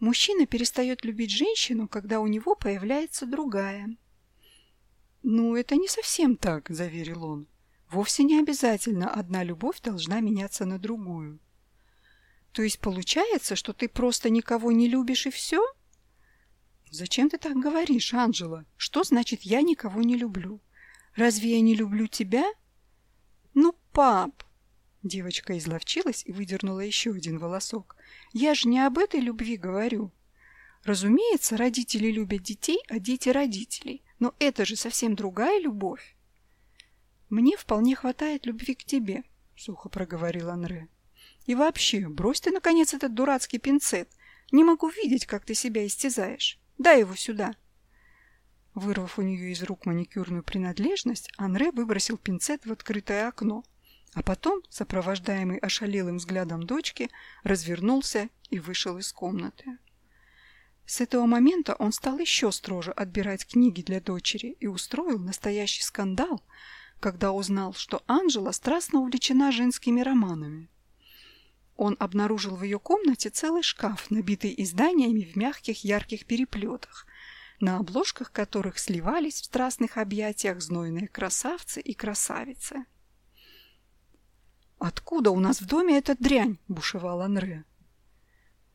Мужчина перестает любить женщину, когда у него появляется другая». «Ну, это не совсем так», – заверил он. «Вовсе не обязательно одна любовь должна меняться на другую. То есть получается, что ты просто никого не любишь и все? Зачем ты так говоришь, Анжела? Что значит я никого не люблю? Разве я не люблю тебя? Ну, пап! Девочка изловчилась и выдернула еще один волосок. Я же не об этой любви говорю. Разумеется, родители любят детей, а дети родителей. Но это же совсем другая любовь. Мне вполне хватает любви к тебе, сухо проговорил Анре. И вообще, брось ты, наконец, этот дурацкий пинцет. Не могу видеть, как ты себя истязаешь. Дай его сюда. Вырвав у нее из рук маникюрную принадлежность, Анре выбросил пинцет в открытое окно, а потом, сопровождаемый ошалелым взглядом дочки, развернулся и вышел из комнаты. С этого момента он стал еще строже отбирать книги для дочери и устроил настоящий скандал, когда узнал, что Анжела страстно увлечена женскими романами. Он обнаружил в ее комнате целый шкаф, набитый изданиями в мягких ярких переплетах, на обложках которых сливались в страстных объятиях знойные красавцы и красавицы. «Откуда у нас в доме эта дрянь?» – бушевал Анре.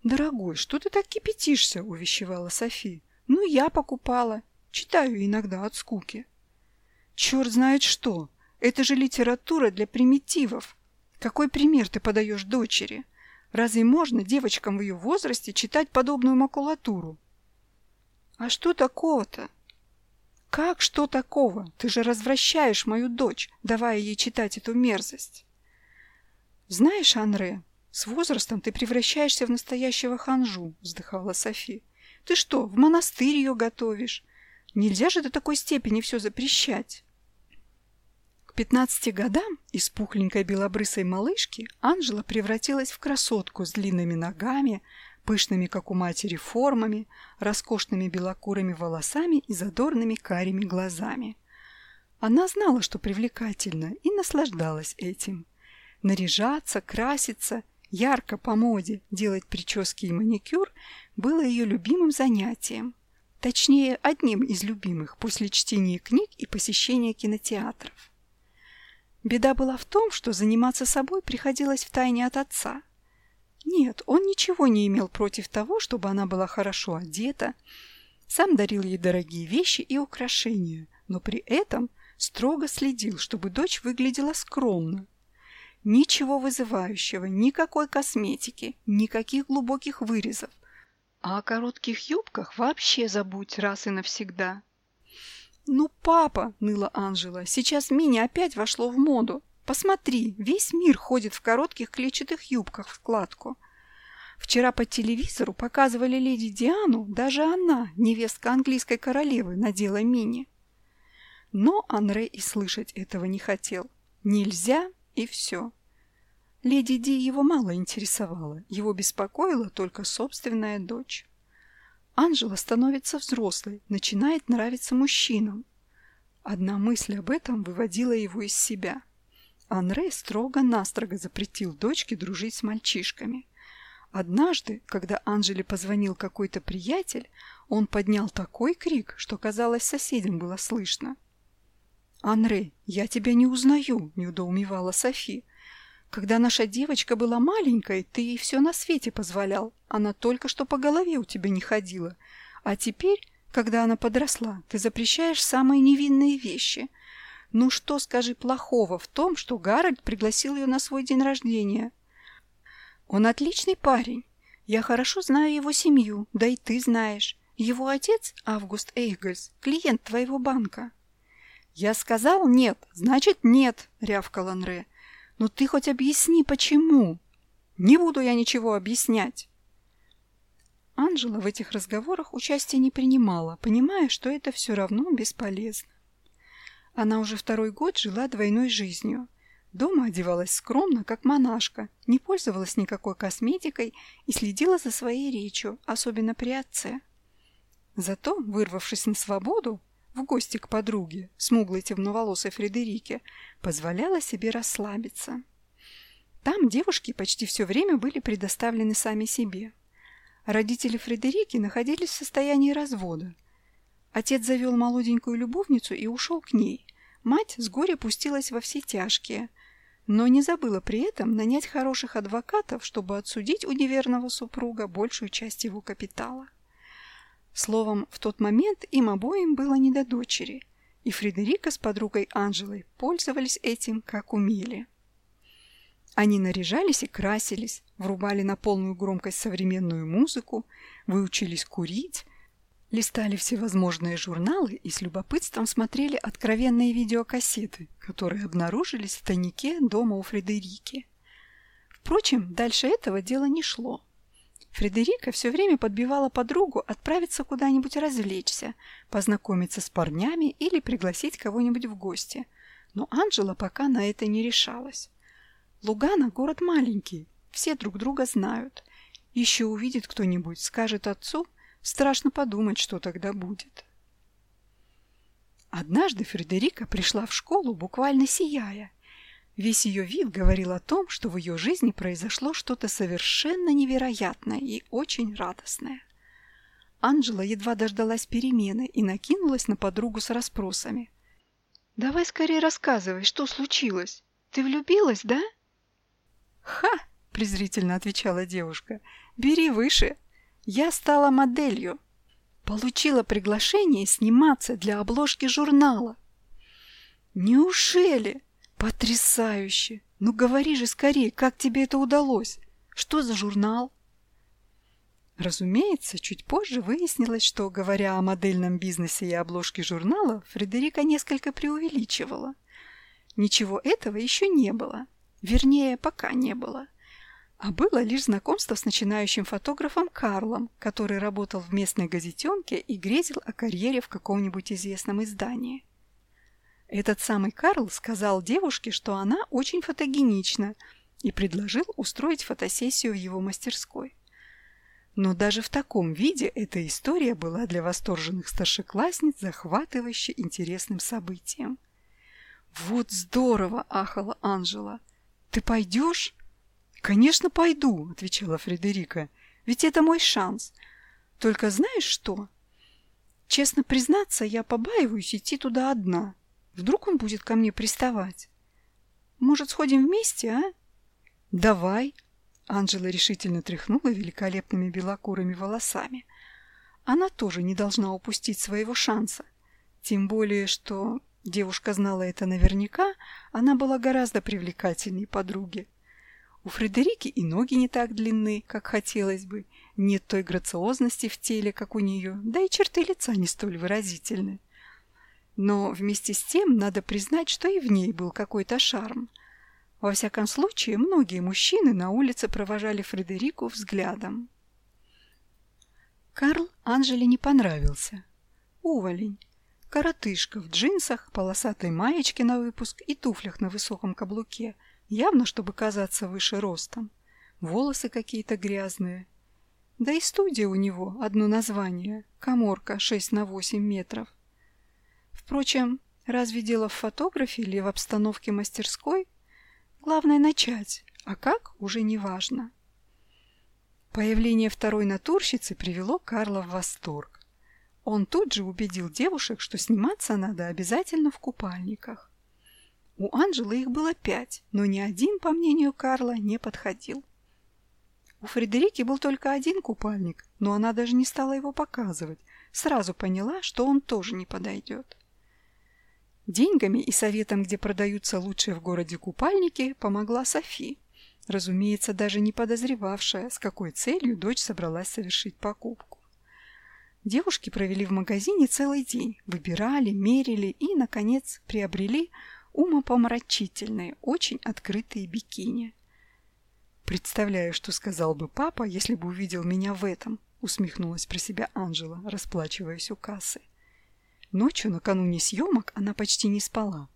«Дорогой, что ты так кипятишься?» – увещевала Софи. «Ну, я покупала. Читаю иногда от скуки». «Черт знает что! Это же литература для примитивов!» Какой пример ты подаешь дочери? Разве можно девочкам в ее возрасте читать подобную макулатуру? А что такого-то? Как что такого? Ты же развращаешь мою дочь, давая ей читать эту мерзость. Знаешь, Анре, с возрастом ты превращаешься в настоящего ханжу, вздыхала Софи. Ты что, в монастырь ее готовишь? Нельзя же до такой степени все запрещать. 15 годам из пухленькой белобрысой малышки Анжела превратилась в красотку с длинными ногами, пышными, как у матери, формами, роскошными белокурыми волосами и задорными карими глазами. Она знала, что привлекательно, и наслаждалась этим. Наряжаться, краситься, ярко по моде, делать прически и маникюр было ее любимым занятием. Точнее, одним из любимых после чтения книг и посещения кинотеатров. Беда была в том, что заниматься собой приходилось втайне от отца. Нет, он ничего не имел против того, чтобы она была хорошо одета, сам дарил ей дорогие вещи и украшения, но при этом строго следил, чтобы дочь выглядела скромно. Ничего вызывающего, никакой косметики, никаких глубоких вырезов. А о коротких юбках вообще забудь раз и навсегда. «Ну, папа!» – ныла Анжела. «Сейчас мини опять вошло в моду. Посмотри, весь мир ходит в коротких клетчатых юбках в складку. Вчера по телевизору показывали леди Диану, даже она, невестка английской королевы, надела мини. Но Анре и слышать этого не хотел. Нельзя и все. Леди Ди его мало интересовала, его беспокоила только собственная дочь. Анжела становится взрослой, начинает нравиться мужчинам. Одна мысль об этом выводила его из себя. Анре строго-настрого запретил дочке дружить с мальчишками. Однажды, когда Анжеле позвонил какой-то приятель, он поднял такой крик, что, казалось, соседям было слышно. «Анре, я тебя не узнаю», – неудоумевала Софи. Когда наша девочка была маленькой, ты ей все на свете позволял. Она только что по голове у тебя не ходила. А теперь, когда она подросла, ты запрещаешь самые невинные вещи. Ну что, скажи, плохого в том, что Гарольд пригласил ее на свой день рождения? Он отличный парень. Я хорошо знаю его семью, да и ты знаешь. Его отец, Август Эйгельс, клиент твоего банка. Я сказал нет, значит нет, рявкал Анре. Но ты хоть объясни, почему? Не буду я ничего объяснять. Анжела в этих разговорах участия не принимала, понимая, что это все равно бесполезно. Она уже второй год жила двойной жизнью. Дома одевалась скромно, как монашка, не пользовалась никакой косметикой и следила за своей речью, особенно при отце. Зато, вырвавшись на свободу, в гости к подруге, смуглой темноволосой Фредерике, позволяла себе расслабиться. Там девушки почти все время были предоставлены сами себе. Родители Фредерики находились в состоянии развода. Отец завел молоденькую любовницу и ушел к ней. Мать с горя пустилась во все тяжкие, но не забыла при этом нанять хороших адвокатов, чтобы отсудить у неверного супруга большую часть его капитала. Словом, в тот момент им обоим было не до дочери, и Фредерика с подругой Анжелой пользовались этим как умели. Они наряжались и красились, врубали на полную громкость современную музыку, выучились курить, листали всевозможные журналы и с любопытством смотрели откровенные видеокассеты, которые обнаружились в тайнике дома у Фредерики. Впрочем, дальше этого дело не шло. Фредерика все время подбивала подругу отправиться куда-нибудь развлечься, познакомиться с парнями или пригласить кого-нибудь в гости. Но Анжела пока на это не решалась. Лугана – город маленький, все друг друга знают. Еще увидит кто-нибудь, скажет отцу – Страшно подумать, что тогда будет. Однажды Фредерика пришла в школу, буквально сияя. Весь ее вид говорил о том, что в ее жизни произошло что-то совершенно невероятное и очень радостное. Анжела едва дождалась перемены и накинулась на подругу с расспросами. «Давай скорее рассказывай, что случилось. Ты влюбилась, да?» «Ха!» – презрительно отвечала девушка. «Бери выше, я стала моделью. Получила приглашение сниматься для обложки журнала. Неужели? Потрясающе! Ну говори же скорее, как тебе это удалось? Что за журнал? Разумеется, чуть позже выяснилось, что, говоря о модельном бизнесе и обложке журнала, Фредерика несколько преувеличивала. Ничего этого еще не было. Вернее, пока не было. А было лишь знакомство с начинающим фотографом Карлом, который работал в местной газетенке и грезил о карьере в каком-нибудь известном издании. Этот самый Карл сказал девушке, что она очень фотогенична, и предложил устроить фотосессию в его мастерской. Но даже в таком виде эта история была для восторженных старшеклассниц захватывающе интересным событием. «Вот здорово!» – ахала Анжела. «Ты пойдешь?» «Конечно, пойду», — отвечала Фредерика. «Ведь это мой шанс. Только знаешь что? Честно признаться, я побаиваюсь идти туда одна. Вдруг он будет ко мне приставать. Может, сходим вместе, а?» «Давай», — Анжела решительно тряхнула великолепными белокурыми волосами. Она тоже не должна упустить своего шанса. Тем более, что девушка знала это наверняка, она была гораздо привлекательней подруги. У Фредерики и ноги не так длинны, как хотелось бы, нет той грациозности в теле, как у нее, да и черты лица не столь выразительны. Но вместе с тем надо признать, что и в ней был какой-то шарм. Во всяком случае, многие мужчины на улице провожали Фредерику взглядом. Карл Анжеле не понравился. Уволень. Коротышка в джинсах, полосатой маечке на выпуск и туфлях на высоком каблуке – Явно, чтобы казаться выше ростом. Волосы какие-то грязные. Да и студия у него, одно название. Коморка 6 на 8 метров. Впрочем, разве дело в фотографии или в обстановке мастерской? Главное начать, а как – уже не важно. Появление второй натурщицы привело Карла в восторг. Он тут же убедил девушек, что сниматься надо обязательно в купальниках. У Анжелы их было пять, но ни один, по мнению Карла, не подходил. У Фредерики был только один купальник, но она даже не стала его показывать, сразу поняла, что он тоже не подойдет. Деньгами и советом, где продаются лучшие в городе купальники, помогла Софи, разумеется, даже не подозревавшая, с какой целью дочь собралась совершить покупку. Девушки провели в магазине целый день, выбирали, мерили и, наконец, приобрели умопомрачительные, очень открытые бикини. «Представляю, что сказал бы папа, если бы увидел меня в этом», усмехнулась про себя Анжела, расплачиваясь у кассы. Ночью, накануне съемок, она почти не спала.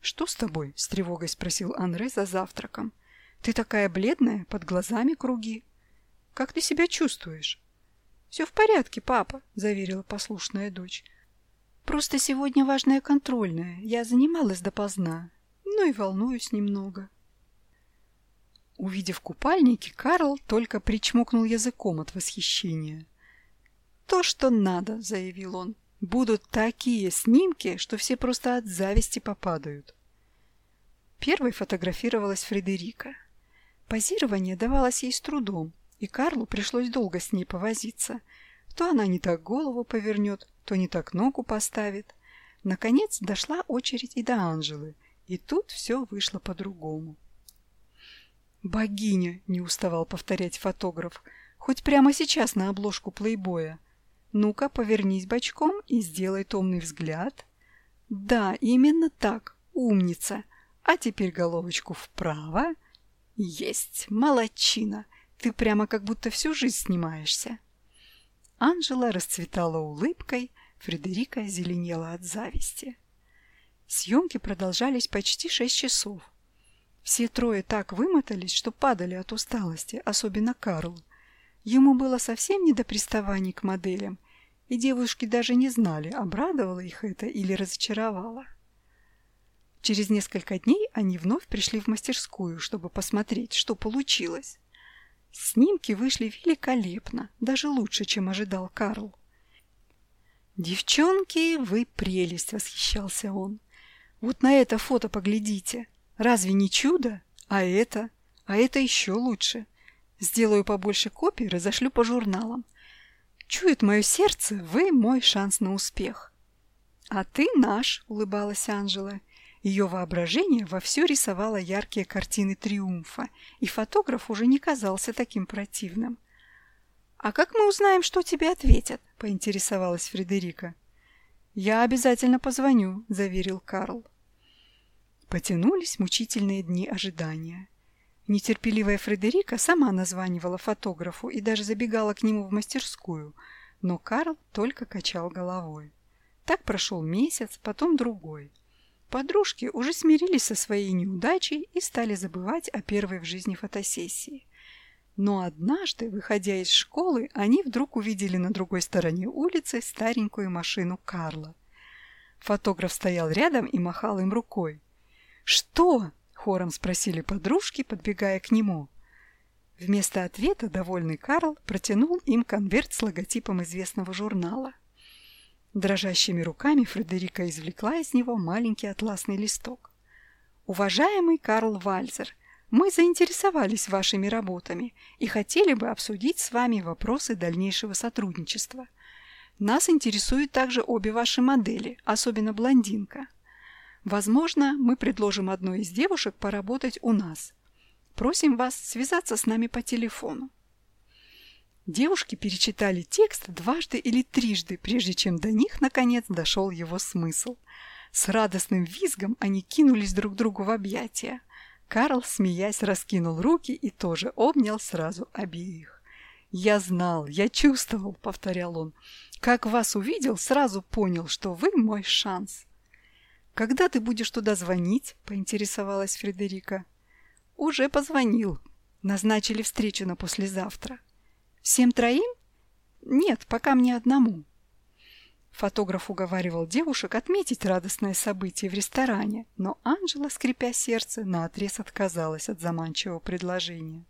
«Что с тобой?» – с тревогой спросил Анре за завтраком. «Ты такая бледная, под глазами круги. Как ты себя чувствуешь?» «Все в порядке, папа», – заверила послушная дочь. «Просто сегодня важная контрольная. Я занималась допоздна. Ну и волнуюсь немного». Увидев купальники, Карл только причмокнул языком от восхищения. «То, что надо», — заявил он. «Будут такие снимки, что все просто от зависти попадают». Первой фотографировалась Фредерика. Позирование давалось ей с трудом, и Карлу пришлось долго с ней повозиться. То она не так голову повернет, то не так ногу поставит. Наконец дошла очередь и до Анжелы, и тут все вышло по-другому. «Богиня!» — не уставал повторять фотограф. «Хоть прямо сейчас на обложку плейбоя. Ну-ка, повернись бочком и сделай томный взгляд. Да, именно так, умница. А теперь головочку вправо. Есть, молодчина. Ты прямо как будто всю жизнь снимаешься». Анжела расцветала улыбкой, Фредерика зеленела от зависти. Съемки продолжались почти шесть часов. Все трое так вымотались, что падали от усталости, особенно Карл. Ему было совсем не до приставаний к моделям, и девушки даже не знали, обрадовало их это или разочаровало. Через несколько дней они вновь пришли в мастерскую, чтобы посмотреть, что получилось. Снимки вышли великолепно, даже лучше, чем ожидал Карл. «Девчонки, вы прелесть!» — восхищался он. «Вот на это фото поглядите!» Разве не чудо? А это? А это еще лучше. Сделаю побольше копий, разошлю по журналам. Чует мое сердце, вы мой шанс на успех. А ты наш, улыбалась Анжела. Ее воображение вовсю рисовало яркие картины триумфа, и фотограф уже не казался таким противным. «А как мы узнаем, что тебе ответят?» – поинтересовалась Фредерика. «Я обязательно позвоню», – заверил Карл. Потянулись мучительные дни ожидания. Нетерпеливая Фредерика сама названивала фотографу и даже забегала к нему в мастерскую, но Карл только качал головой. Так прошел месяц, потом другой. Подружки уже смирились со своей неудачей и стали забывать о первой в жизни фотосессии. Но однажды, выходя из школы, они вдруг увидели на другой стороне улицы старенькую машину Карла. Фотограф стоял рядом и махал им рукой. «Что?» — хором спросили подружки, подбегая к нему. Вместо ответа довольный Карл протянул им конверт с логотипом известного журнала. Дрожащими руками Фредерика извлекла из него маленький атласный листок. «Уважаемый Карл Вальзер, мы заинтересовались вашими работами и хотели бы обсудить с вами вопросы дальнейшего сотрудничества. Нас интересуют также обе ваши модели, особенно блондинка. Возможно, мы предложим одной из девушек поработать у нас. Просим вас связаться с нами по телефону. Девушки перечитали текст дважды или трижды, прежде чем до них, наконец, дошел его смысл. С радостным визгом они кинулись друг другу в объятия. Карл, смеясь, раскинул руки и тоже обнял сразу обеих. «Я знал, я чувствовал», — повторял он. «Как вас увидел, сразу понял, что вы мой шанс». «Когда ты будешь туда звонить?» – поинтересовалась Фредерика. «Уже позвонил. Назначили встречу на послезавтра». «Всем троим?» «Нет, пока мне одному». Фотограф уговаривал девушек отметить радостное событие в ресторане, но Анжела, скрипя сердце, наотрез отказалась от заманчивого предложения.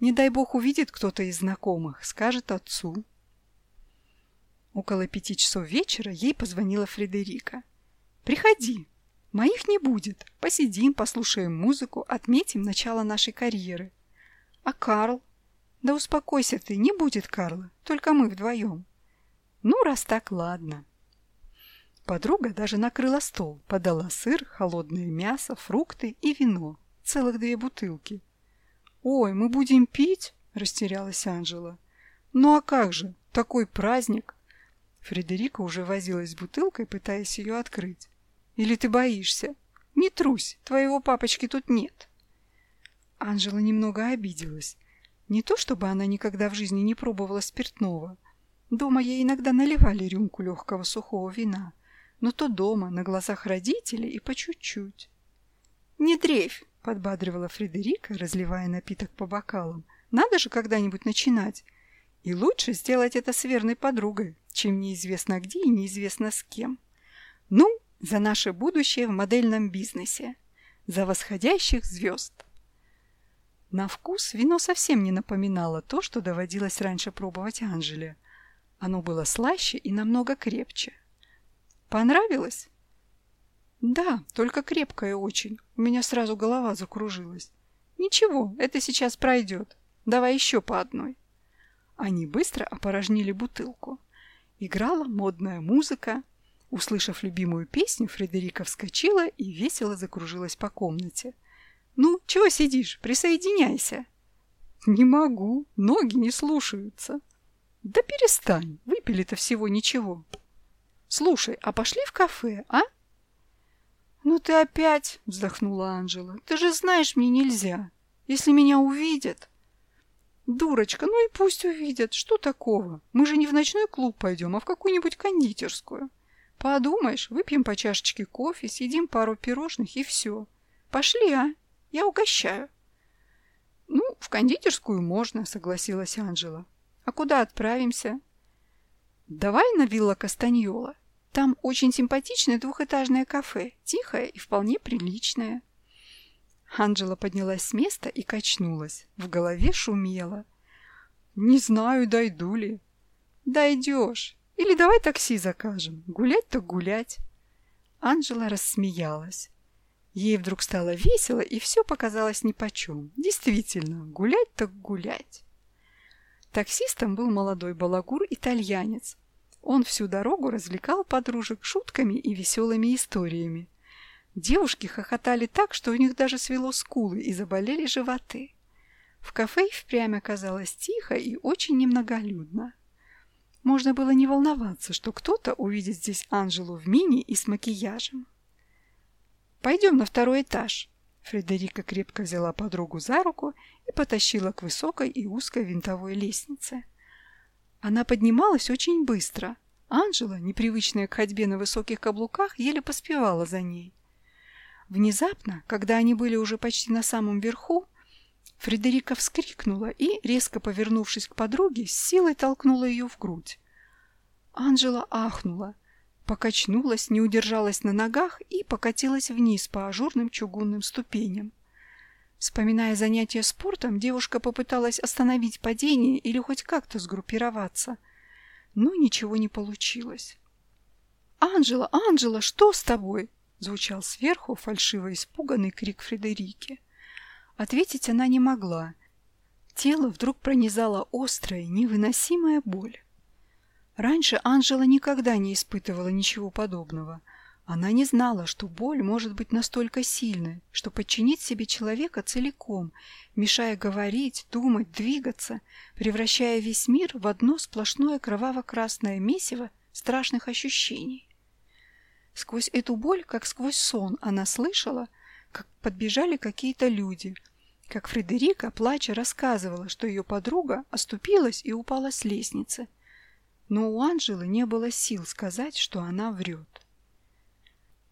Не дай бог увидит кто-то из знакомых, скажет отцу. Около пяти часов вечера ей позвонила Фредерика. Приходи. Моих не будет. Посидим, послушаем музыку, отметим начало нашей карьеры. А Карл? Да успокойся ты, не будет Карла, только мы вдвоем. Ну, раз так, ладно. Подруга даже накрыла стол, подала сыр, холодное мясо, фрукты и вино. Целых две бутылки. «Ой, мы будем пить?» – растерялась Анжела. «Ну а как же? Такой праздник!» Фредерика уже возилась с бутылкой, пытаясь ее открыть. Или ты боишься? Не трусь, твоего папочки тут нет. Анжела немного обиделась. Не то, чтобы она никогда в жизни не пробовала спиртного. Дома ей иногда наливали рюмку легкого сухого вина. но то дома, на глазах родителей и по чуть-чуть. «Не дрейфь!» — подбадривала Фредерика, разливая напиток по бокалам. «Надо же когда-нибудь начинать. И лучше сделать это с верной подругой, чем неизвестно где и неизвестно с кем. Ну, за наше будущее в модельном бизнесе. За восходящих звезд!» На вкус вино совсем не напоминало то, что доводилось раньше пробовать Анжеле. Оно было слаще и намного крепче. Понравилось? Да, только крепкое очень. У меня сразу голова закружилась. Ничего, это сейчас пройдет. Давай еще по одной. Они быстро опорожнили бутылку. Играла модная музыка. Услышав любимую песню, Фредерика вскочила и весело закружилась по комнате. «Ну, чего сидишь? Присоединяйся!» «Не могу, ноги не слушаются». «Да перестань, выпили-то всего ничего». Слушай, а пошли в кафе, а? Ну ты опять, вздохнула Анжела. Ты же знаешь, мне нельзя. Если меня увидят. Дурочка, ну и пусть увидят. Что такого? Мы же не в ночной клуб пойдем, а в какую-нибудь кондитерскую. Подумаешь, выпьем по чашечке кофе, съедим пару пирожных и все. Пошли, а? Я угощаю. Ну, в кондитерскую можно, согласилась Анжела. А куда отправимся? Давай на вилла Кастаньола. Там очень симпатичное двухэтажное кафе, тихое и вполне приличное. Анжела поднялась с места и качнулась. В голове шумело. «Не знаю, дойду ли». «Дойдешь. Или давай такси закажем. Гулять так гулять». Анжела рассмеялась. Ей вдруг стало весело, и все показалось нипочем. Действительно, гулять так гулять. Таксистом был молодой балагур-итальянец, он всю дорогу развлекал подружек шутками и веселыми историями. Девушки хохотали так, что у них даже свело скулы и заболели животы. В кафе впрямь оказалось тихо и очень немноголюдно. Можно было не волноваться, что кто-то увидит здесь Анжелу в мини и с макияжем. «Пойдем на второй этаж». Фредерика крепко взяла подругу за руку и потащила к высокой и узкой винтовой лестнице. Она поднималась очень быстро. Анжела, непривычная к ходьбе на высоких каблуках, еле поспевала за ней. Внезапно, когда они были уже почти на самом верху, Фредерика вскрикнула и, резко повернувшись к подруге, с силой толкнула ее в грудь. Анжела ахнула, покачнулась, не удержалась на ногах и покатилась вниз по ажурным чугунным ступеням. Вспоминая занятия спортом, девушка попыталась остановить падение или хоть как-то сгруппироваться. Но ничего не получилось. «Анжела, Анжела, что с тобой?» звучал сверху фальшиво испуганный крик Фредерики. Ответить она не могла. Тело вдруг пронизала острая, невыносимая боль. Раньше Анжела никогда не испытывала ничего подобного – она не знала, что боль может быть настолько сильной, что подчинить себе человека целиком, мешая говорить, думать, двигаться, превращая весь мир в одно сплошное кроваво-красное месиво страшных ощущений. Сквозь эту боль, как сквозь сон, она слышала, как подбежали какие-то люди, как Фредерика, плача, рассказывала, что ее подруга оступилась и упала с лестницы. Но у Анжелы не было сил сказать, что она врет.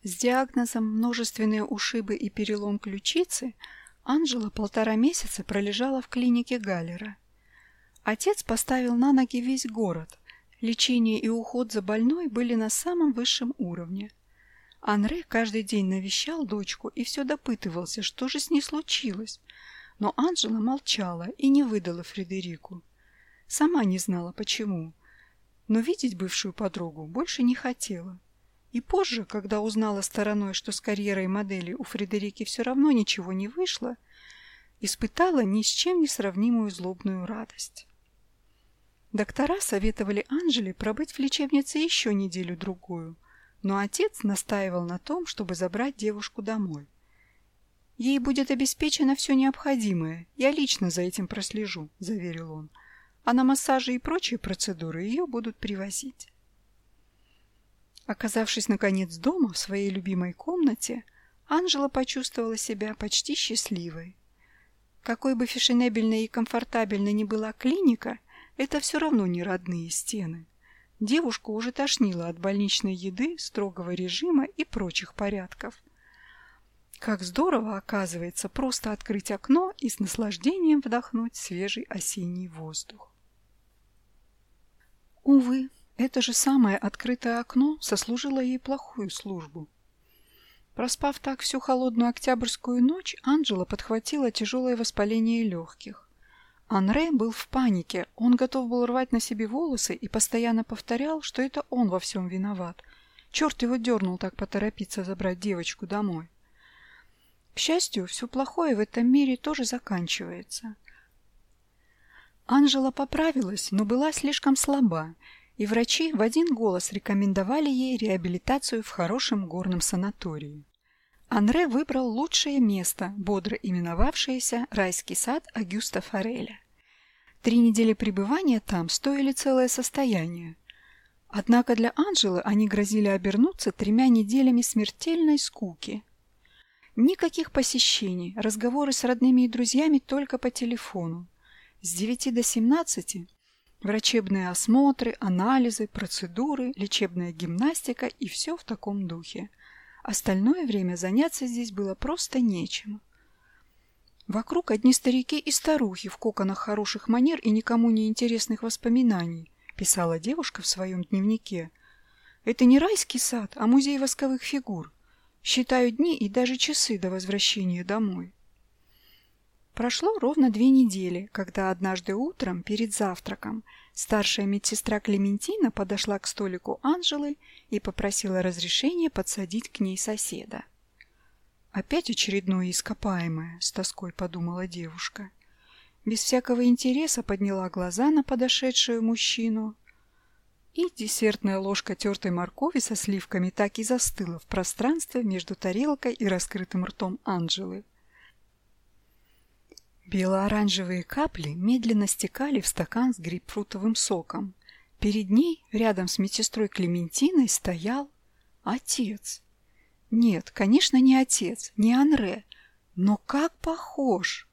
С диагнозом множественные ушибы и перелом ключицы Анжела полтора месяца пролежала в клинике Галлера. Отец поставил на ноги весь город. Лечение и уход за больной были на самом высшем уровне. Анре каждый день навещал дочку и все допытывался, что же с ней случилось. Но Анжела молчала и не выдала Фредерику. Сама не знала, почему. Но видеть бывшую подругу больше не хотела. И позже, когда узнала стороной, что с карьерой модели у Фредерики все равно ничего не вышло, испытала ни с чем не сравнимую злобную радость. Доктора советовали Анжеле пробыть в лечебнице еще неделю-другую, но отец настаивал на том, чтобы забрать девушку домой. «Ей будет обеспечено все необходимое, я лично за этим прослежу», – заверил он, «а на массажи и прочие процедуры ее будут привозить». Оказавшись, наконец, дома, в своей любимой комнате, Анжела почувствовала себя почти счастливой. Какой бы фешенебельной и комфортабельной ни была клиника, это все равно не родные стены. Девушку уже тошнило от больничной еды, строгого режима и прочих порядков. Как здорово, оказывается, просто открыть окно и с наслаждением вдохнуть свежий осенний воздух. Увы, это же самое открытое окно сослужило ей плохую службу. Проспав так всю холодную октябрьскую ночь, Анжела подхватила тяжелое воспаление легких. Анре был в панике, он готов был рвать на себе волосы и постоянно повторял, что это он во всем виноват. Черт его дернул так поторопиться забрать девочку домой. К счастью, все плохое в этом мире тоже заканчивается. Анжела поправилась, но была слишком слаба, и врачи в один голос рекомендовали ей реабилитацию в хорошем горном санатории. Анре выбрал лучшее место, бодро именовавшееся «Райский сад Агюста Фореля». Три недели пребывания там стоили целое состояние. Однако для Анжелы они грозили обернуться тремя неделями смертельной скуки. Никаких посещений, разговоры с родными и друзьями только по телефону. С 9 до 17 врачебные осмотры, анализы, процедуры, лечебная гимнастика и все в таком духе. Остальное время заняться здесь было просто нечем. Вокруг одни старики и старухи в коконах хороших манер и никому не интересных воспоминаний, писала девушка в своем дневнике. Это не райский сад, а музей восковых фигур. Считаю дни и даже часы до возвращения домой. Прошло ровно две недели, когда однажды утром, перед завтраком, старшая медсестра Клементина подошла к столику Анжелы и попросила разрешения подсадить к ней соседа. «Опять очередное ископаемое», — с тоской подумала девушка. Без всякого интереса подняла глаза на подошедшую мужчину — и десертная ложка тертой моркови со сливками так и застыла в пространстве между тарелкой и раскрытым ртом Анжелы. Бело-оранжевые капли медленно стекали в стакан с грейпфрутовым соком. Перед ней, рядом с медсестрой Клементиной, стоял отец. Нет, конечно, не отец, не Анре, но как похож!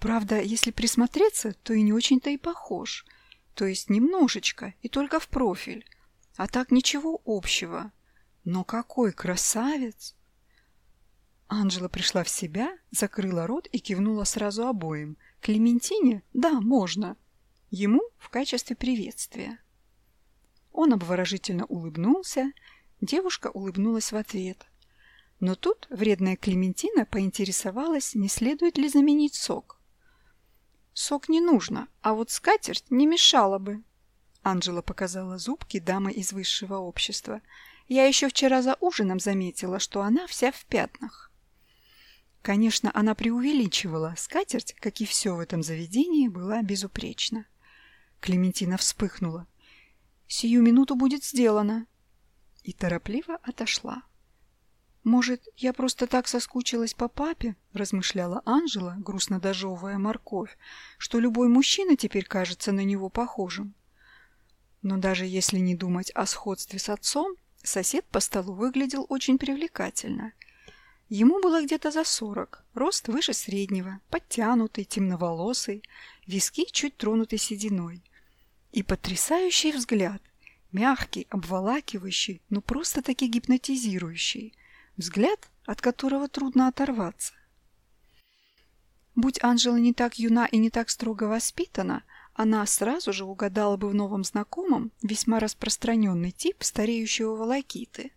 Правда, если присмотреться, то и не очень-то и похож — то есть немножечко и только в профиль. А так ничего общего. Но какой красавец! Анжела пришла в себя, закрыла рот и кивнула сразу обоим. Клементине? Да, можно. Ему в качестве приветствия. Он обворожительно улыбнулся, девушка улыбнулась в ответ. Но тут вредная Клементина поинтересовалась, не следует ли заменить сок. Сок не нужно, а вот скатерть не мешала бы. Анжела показала зубки дамы из высшего общества. Я еще вчера за ужином заметила, что она вся в пятнах. Конечно, она преувеличивала. Скатерть, как и все в этом заведении, была безупречна. Клементина вспыхнула. «Сию минуту будет сделано!» И торопливо отошла. «Может, я просто так соскучилась по папе?» – размышляла Анжела, грустно дожевывая морковь, что любой мужчина теперь кажется на него похожим. Но даже если не думать о сходстве с отцом, сосед по столу выглядел очень привлекательно. Ему было где-то за сорок, рост выше среднего, подтянутый, темноволосый, виски чуть тронуты сединой. И потрясающий взгляд, мягкий, обволакивающий, но просто-таки гипнотизирующий – взгляд, от которого трудно оторваться. Будь Анжела не так юна и не так строго воспитана, она сразу же угадала бы в новом знакомом весьма распространенный тип стареющего волокиты.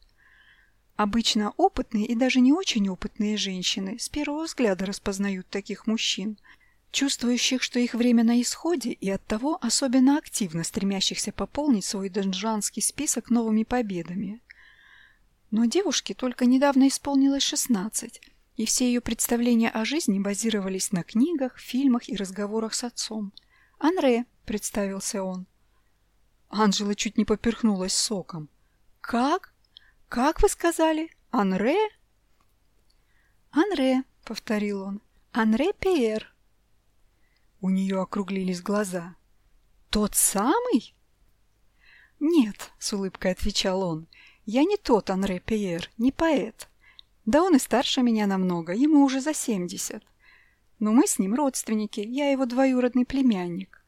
Обычно опытные и даже не очень опытные женщины с первого взгляда распознают таких мужчин, чувствующих, что их время на исходе и оттого особенно активно стремящихся пополнить свой донжанский список новыми победами. Но девушке только недавно исполнилось 16, и все ее представления о жизни базировались на книгах, фильмах и разговорах с отцом. «Анре», — представился он. Анжела чуть не поперхнулась соком. «Как? Как вы сказали? Анре?» «Анре», — повторил он. «Анре Пьер». У нее округлились глаза. «Тот самый?» «Нет», — с улыбкой отвечал он. Я не тот Анре Пьер, не поэт. Да он и старше меня намного, ему уже за семьдесят. Но мы с ним родственники, я его двоюродный племянник.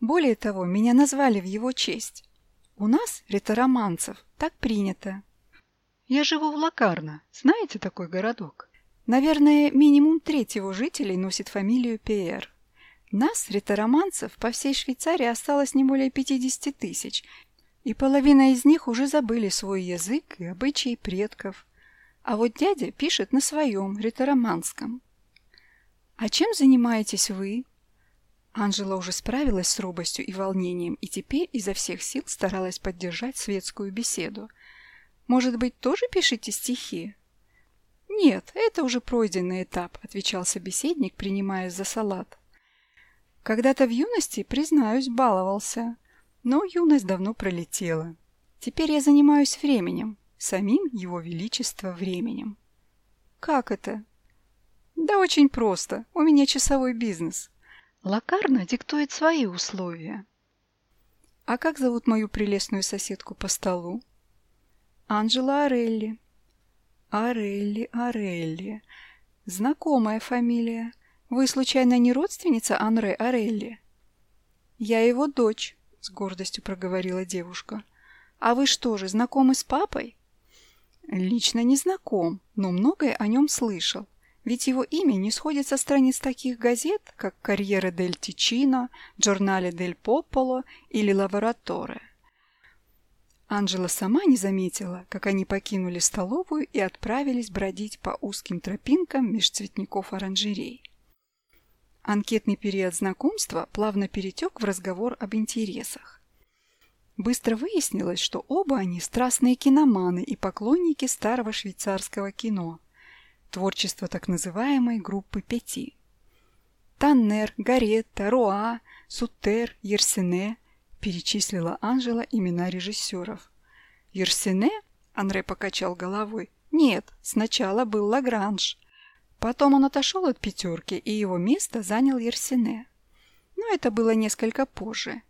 Более того, меня назвали в его честь. У нас, ретароманцев, так принято. Я живу в Лакарно. Знаете такой городок? Наверное, минимум треть его жителей носит фамилию Пиер. Нас, ретароманцев, по всей Швейцарии осталось не более 50 тысяч, и половина из них уже забыли свой язык и обычаи предков. А вот дядя пишет на своем, ретароманском. «А чем занимаетесь вы?» Анжела уже справилась с робостью и волнением и теперь изо всех сил старалась поддержать светскую беседу. «Может быть, тоже пишете стихи?» «Нет, это уже пройденный этап», — отвечал собеседник, принимаясь за салат. «Когда-то в юности, признаюсь, баловался, но юность давно пролетела. Теперь я занимаюсь временем, самим его величество временем». «Как это?» «Да очень просто. У меня часовой бизнес. Лакарна диктует свои условия. А как зовут мою прелестную соседку по столу? Анжела Орелли. Орелли, Орелли. Знакомая фамилия. Вы, случайно, не родственница Анре Орелли? Я его дочь, с гордостью проговорила девушка. А вы что же, знакомы с папой? Лично не знаком, но многое о нем слышал. Ведь его имя не сходит со страниц таких газет, как «Карьера дель Тичино», «Джорнале дель Пополо» или «Лавораторе». Анжела сама не заметила, как они покинули столовую и отправились бродить по узким тропинкам меж цветников оранжерей. Анкетный период знакомства плавно перетек в разговор об интересах. Быстро выяснилось, что оба они страстные киноманы и поклонники старого швейцарского кино – творчество так называемой группы пяти. Таннер, Гаретта, Руа, Сутер, Ерсене перечислила Анжела имена режиссеров. Ерсене? Анре покачал головой. Нет, сначала был Лагранж. Потом он отошел от пятерки, и его место занял Ерсене. Но это было несколько позже.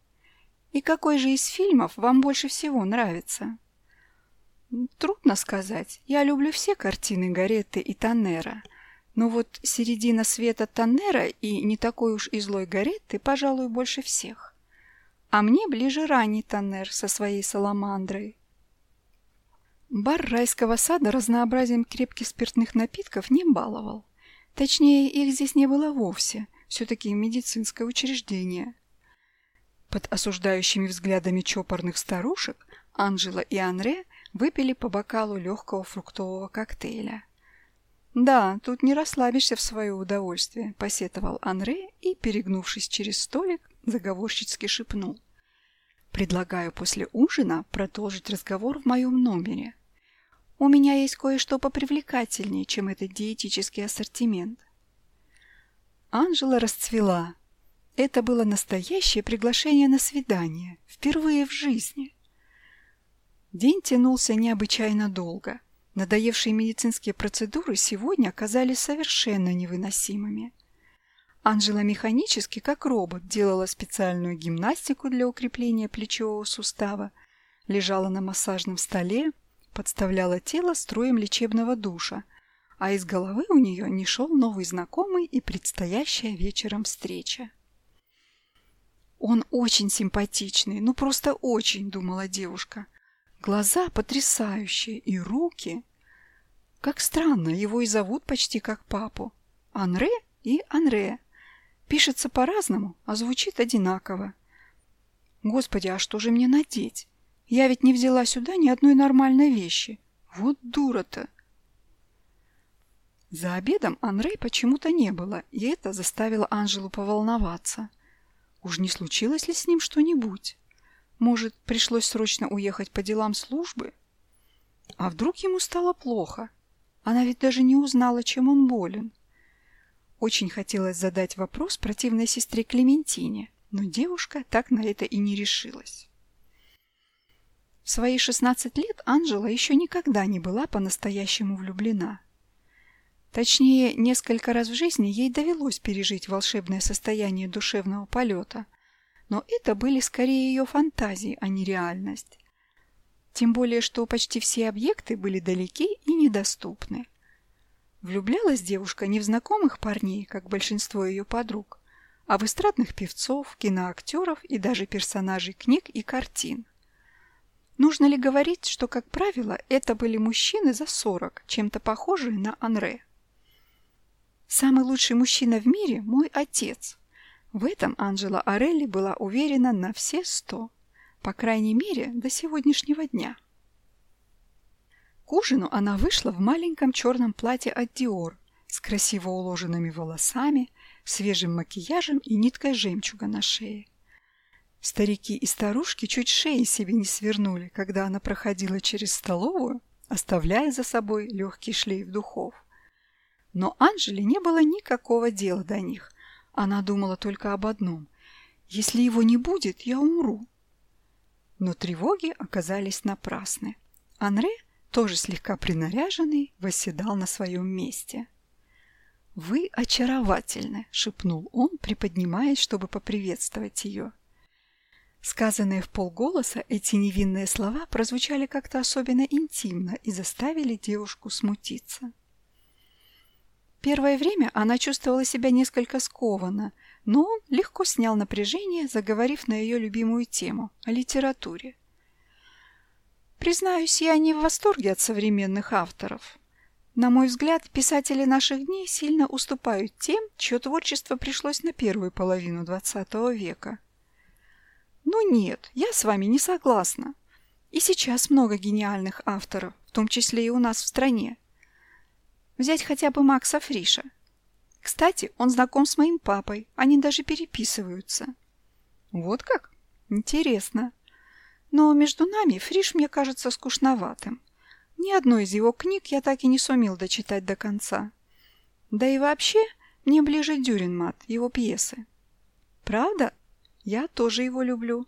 И какой же из фильмов вам больше всего нравится? Трудно сказать. Я люблю все картины Гаретты и Таннера. Но вот середина света Таннера и не такой уж и злой Гаретты, пожалуй, больше всех. А мне ближе ранний Таннер со своей саламандрой. Бар райского сада разнообразием крепких спиртных напитков не баловал. Точнее, их здесь не было вовсе. Все-таки медицинское учреждение. Под осуждающими взглядами чопорных старушек Анжела и Анре – выпили по бокалу легкого фруктового коктейля. «Да, тут не расслабишься в свое удовольствие», — посетовал Анре и, перегнувшись через столик, заговорщицки шепнул. «Предлагаю после ужина продолжить разговор в моем номере. У меня есть кое-что попривлекательнее, чем этот диетический ассортимент». Анжела расцвела. Это было настоящее приглашение на свидание, впервые в жизни. День тянулся необычайно долго. Надоевшие медицинские процедуры сегодня оказались совершенно невыносимыми. Анжела механически, как робот, делала специальную гимнастику для укрепления плечевого сустава, лежала на массажном столе, подставляла тело строем лечебного душа, а из головы у нее не шел новый знакомый и предстоящая вечером встреча. «Он очень симпатичный, ну просто очень», — думала девушка. Глаза потрясающие и руки. Как странно, его и зовут почти как папу. Анре и Анре. Пишется по-разному, а звучит одинаково. Господи, а что же мне надеть? Я ведь не взяла сюда ни одной нормальной вещи. Вот дура-то. За обедом Анре почему-то не было, и это заставило Анжелу поволноваться. Уж не случилось ли с ним что-нибудь? Может, пришлось срочно уехать по делам службы? А вдруг ему стало плохо? Она ведь даже не узнала, чем он болен. Очень хотелось задать вопрос противной сестре Клементине, но девушка так на это и не решилась. В свои 16 лет Анжела еще никогда не была по-настоящему влюблена. Точнее, несколько раз в жизни ей довелось пережить волшебное состояние душевного полета – но это были скорее ее фантазии, а не реальность. Тем более, что почти все объекты были далеки и недоступны. Влюблялась девушка не в знакомых парней, как большинство ее подруг, а в эстрадных певцов, киноактеров и даже персонажей книг и картин. Нужно ли говорить, что, как правило, это были мужчины за 40, чем-то похожие на Анре? Самый лучший мужчина в мире – мой отец. В этом Анжела Орелли была уверена на все сто, по крайней мере, до сегодняшнего дня. К ужину она вышла в маленьком черном платье от Диор с красиво уложенными волосами, свежим макияжем и ниткой жемчуга на шее. Старики и старушки чуть шеи себе не свернули, когда она проходила через столовую, оставляя за собой легкий шлейф духов. Но Анжеле не было никакого дела до них. Она думала только об одном. «Если его не будет, я умру». Но тревоги оказались напрасны. Анре, тоже слегка принаряженный, восседал на своем месте. «Вы очаровательны!» — шепнул он, приподнимаясь, чтобы поприветствовать ее. Сказанные в полголоса, эти невинные слова прозвучали как-то особенно интимно и заставили девушку смутиться. Первое время она чувствовала себя несколько скованно, но он легко снял напряжение, заговорив на ее любимую тему – о литературе. Признаюсь, я не в восторге от современных авторов. На мой взгляд, писатели наших дней сильно уступают тем, чье творчество пришлось на первую половину XX века – ну нет, я с вами не согласна. И сейчас много гениальных авторов, в том числе и у нас в стране. Взять хотя бы Макса Фриша. Кстати, он знаком с моим папой, они даже переписываются. Вот как? Интересно. Но между нами Фриш мне кажется скучноватым. Ни одной из его книг я так и не сумел дочитать до конца. Да и вообще, мне ближе Дюринмат, его пьесы. Правда? Я тоже его люблю.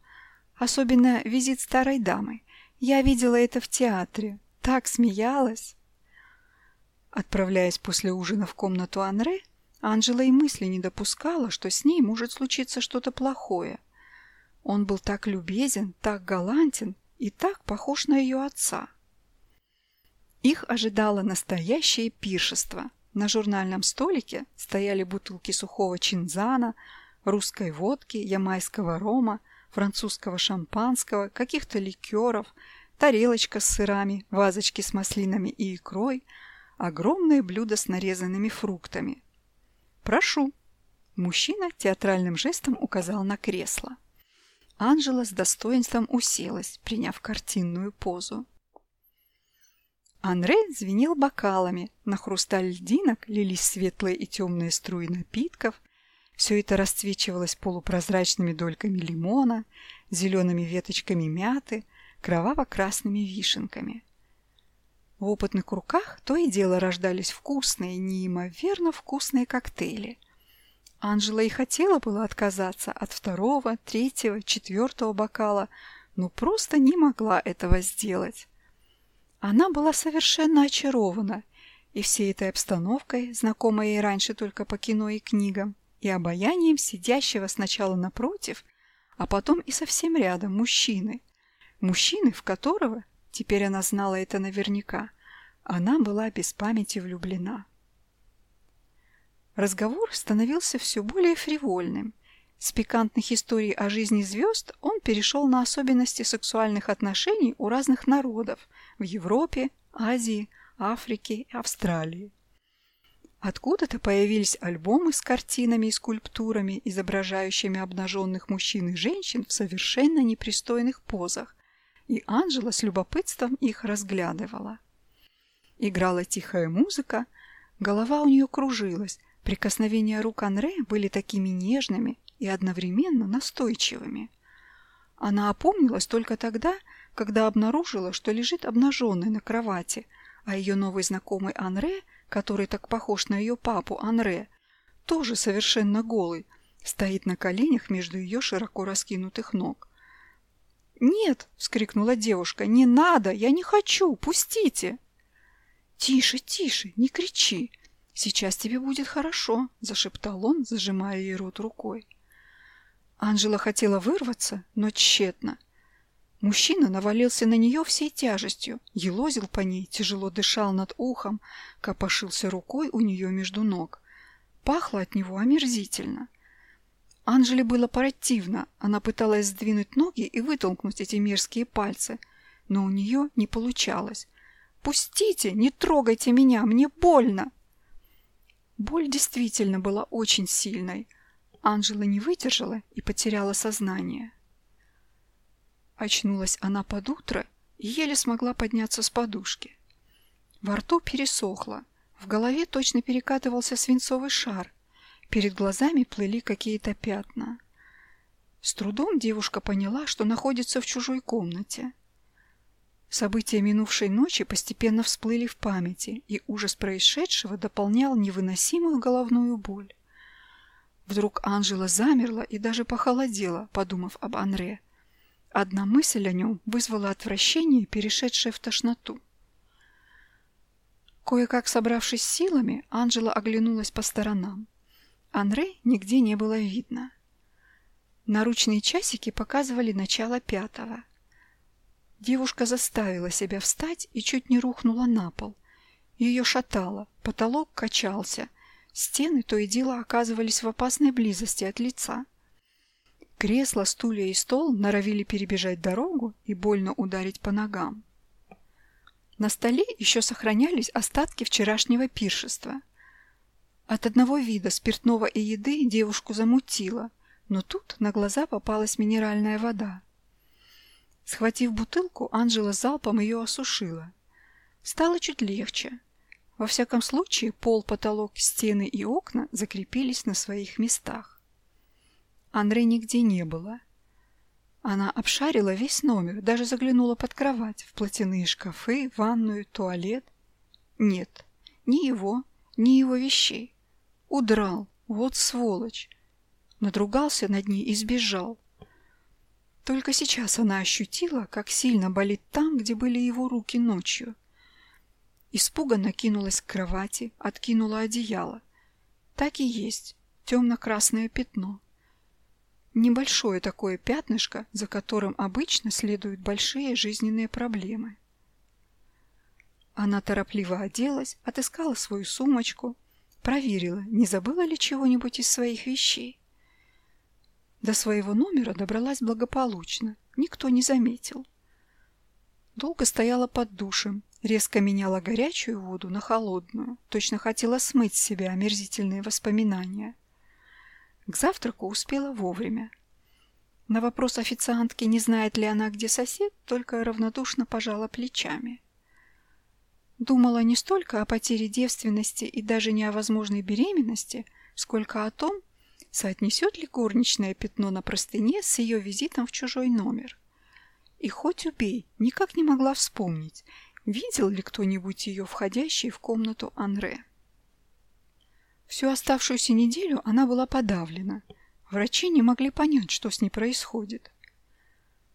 Особенно визит старой дамы. Я видела это в театре. Так смеялась. Отправляясь после ужина в комнату Анре, Анжела и мысли не допускала, что с ней может случиться что-то плохое. Он был так любезен, так галантен и так похож на ее отца. Их ожидало настоящее пиршество. На журнальном столике стояли бутылки сухого чинзана, русской водки, ямайского рома, французского шампанского, каких-то ликеров, тарелочка с сырами, вазочки с маслинами и икрой, огромное блюдо с нарезанными фруктами. «Прошу!» Мужчина театральным жестом указал на кресло. Анжела с достоинством уселась, приняв картинную позу. Анре звенел бокалами, на хрусталь льдинок лились светлые и темные струи напитков, все это расцвечивалось полупрозрачными дольками лимона, зелеными веточками мяты, кроваво-красными вишенками. В опытных руках то и дело рождались вкусные, неимоверно вкусные коктейли. Анжела и хотела было отказаться от второго, третьего, четвертого бокала, но просто не могла этого сделать. Она была совершенно очарована и всей этой обстановкой, знакомой ей раньше только по кино и книгам, и обаянием сидящего сначала напротив, а потом и совсем рядом мужчины. Мужчины, в которого, теперь она знала это наверняка, она была без памяти влюблена. Разговор становился все более фривольным. С пикантных историй о жизни звезд он перешел на особенности сексуальных отношений у разных народов в Европе, Азии, Африке и Австралии. Откуда-то появились альбомы с картинами и скульптурами, изображающими обнаженных мужчин и женщин в совершенно непристойных позах, и Анжела с любопытством их разглядывала. Играла тихая музыка, голова у нее кружилась, прикосновения рук Анре были такими нежными и одновременно настойчивыми. Она опомнилась только тогда, когда обнаружила, что лежит обнаженной на кровати, а ее новый знакомый Анре – который так похож на ее папу Анре, тоже совершенно голый, стоит на коленях между ее широко раскинутых ног. «Нет!» — вскрикнула девушка. «Не надо! Я не хочу! Пустите!» «Тише, тише! Не кричи! Сейчас тебе будет хорошо!» — зашептал он, зажимая ей рот рукой. Анжела хотела вырваться, но тщетно. Мужчина навалился на нее всей тяжестью, елозил по ней, тяжело дышал над ухом, копошился рукой у нее между ног. Пахло от него омерзительно. Анжеле было противно, она пыталась сдвинуть ноги и вытолкнуть эти мерзкие пальцы, но у нее не получалось. «Пустите! Не трогайте меня! Мне больно!» Боль действительно была очень сильной. Анжела не выдержала и потеряла сознание. Очнулась она под утро и еле смогла подняться с подушки. Во рту пересохло, в голове точно перекатывался свинцовый шар, перед глазами плыли какие-то пятна. С трудом девушка поняла, что находится в чужой комнате. События минувшей ночи постепенно всплыли в памяти, и ужас происшедшего дополнял невыносимую головную боль. Вдруг Анжела замерла и даже похолодела, подумав об Анре. Одна мысль о нем вызвала отвращение, перешедшее в тошноту. Кое-как собравшись силами, Анжела оглянулась по сторонам. Анре нигде не было видно. Наручные часики показывали начало пятого. Девушка заставила себя встать и чуть не рухнула на пол. Ее шатало, потолок качался, стены то и дело оказывались в опасной близости от лица. Кресла, стулья и стол норовили перебежать дорогу и больно ударить по ногам. На столе еще сохранялись остатки вчерашнего пиршества. От одного вида спиртного и еды девушку замутило, но тут на глаза попалась минеральная вода. Схватив бутылку, Анжела залпом ее осушила. Стало чуть легче. Во всяком случае, пол, потолок, стены и окна закрепились на своих местах. Андре нигде не было. Она обшарила весь номер, даже заглянула под кровать, в платяные шкафы, ванную, туалет. Нет, ни его, ни его вещей. Удрал, вот сволочь. Надругался над ней и сбежал. Только сейчас она ощутила, как сильно болит там, где были его руки ночью. Испуганно кинулась к кровати, откинула одеяло. Так и есть, темно-красное пятно. Небольшое такое пятнышко, за которым обычно следуют большие жизненные проблемы. Она торопливо оделась, отыскала свою сумочку, проверила, не забыла ли чего-нибудь из своих вещей. До своего номера добралась благополучно, никто не заметил. Долго стояла под душем, резко меняла горячую воду на холодную, точно хотела смыть с себя омерзительные воспоминания. К завтраку успела вовремя. На вопрос официантки, не знает ли она, где сосед, только равнодушно пожала плечами. Думала не столько о потере девственности и даже не о возможной беременности, сколько о том, соотнесет ли горничное пятно на простыне с ее визитом в чужой номер. И хоть убей, никак не могла вспомнить, видел ли кто-нибудь ее входящей в комнату Анре. Всю оставшуюся неделю она была подавлена. Врачи не могли понять, что с ней происходит.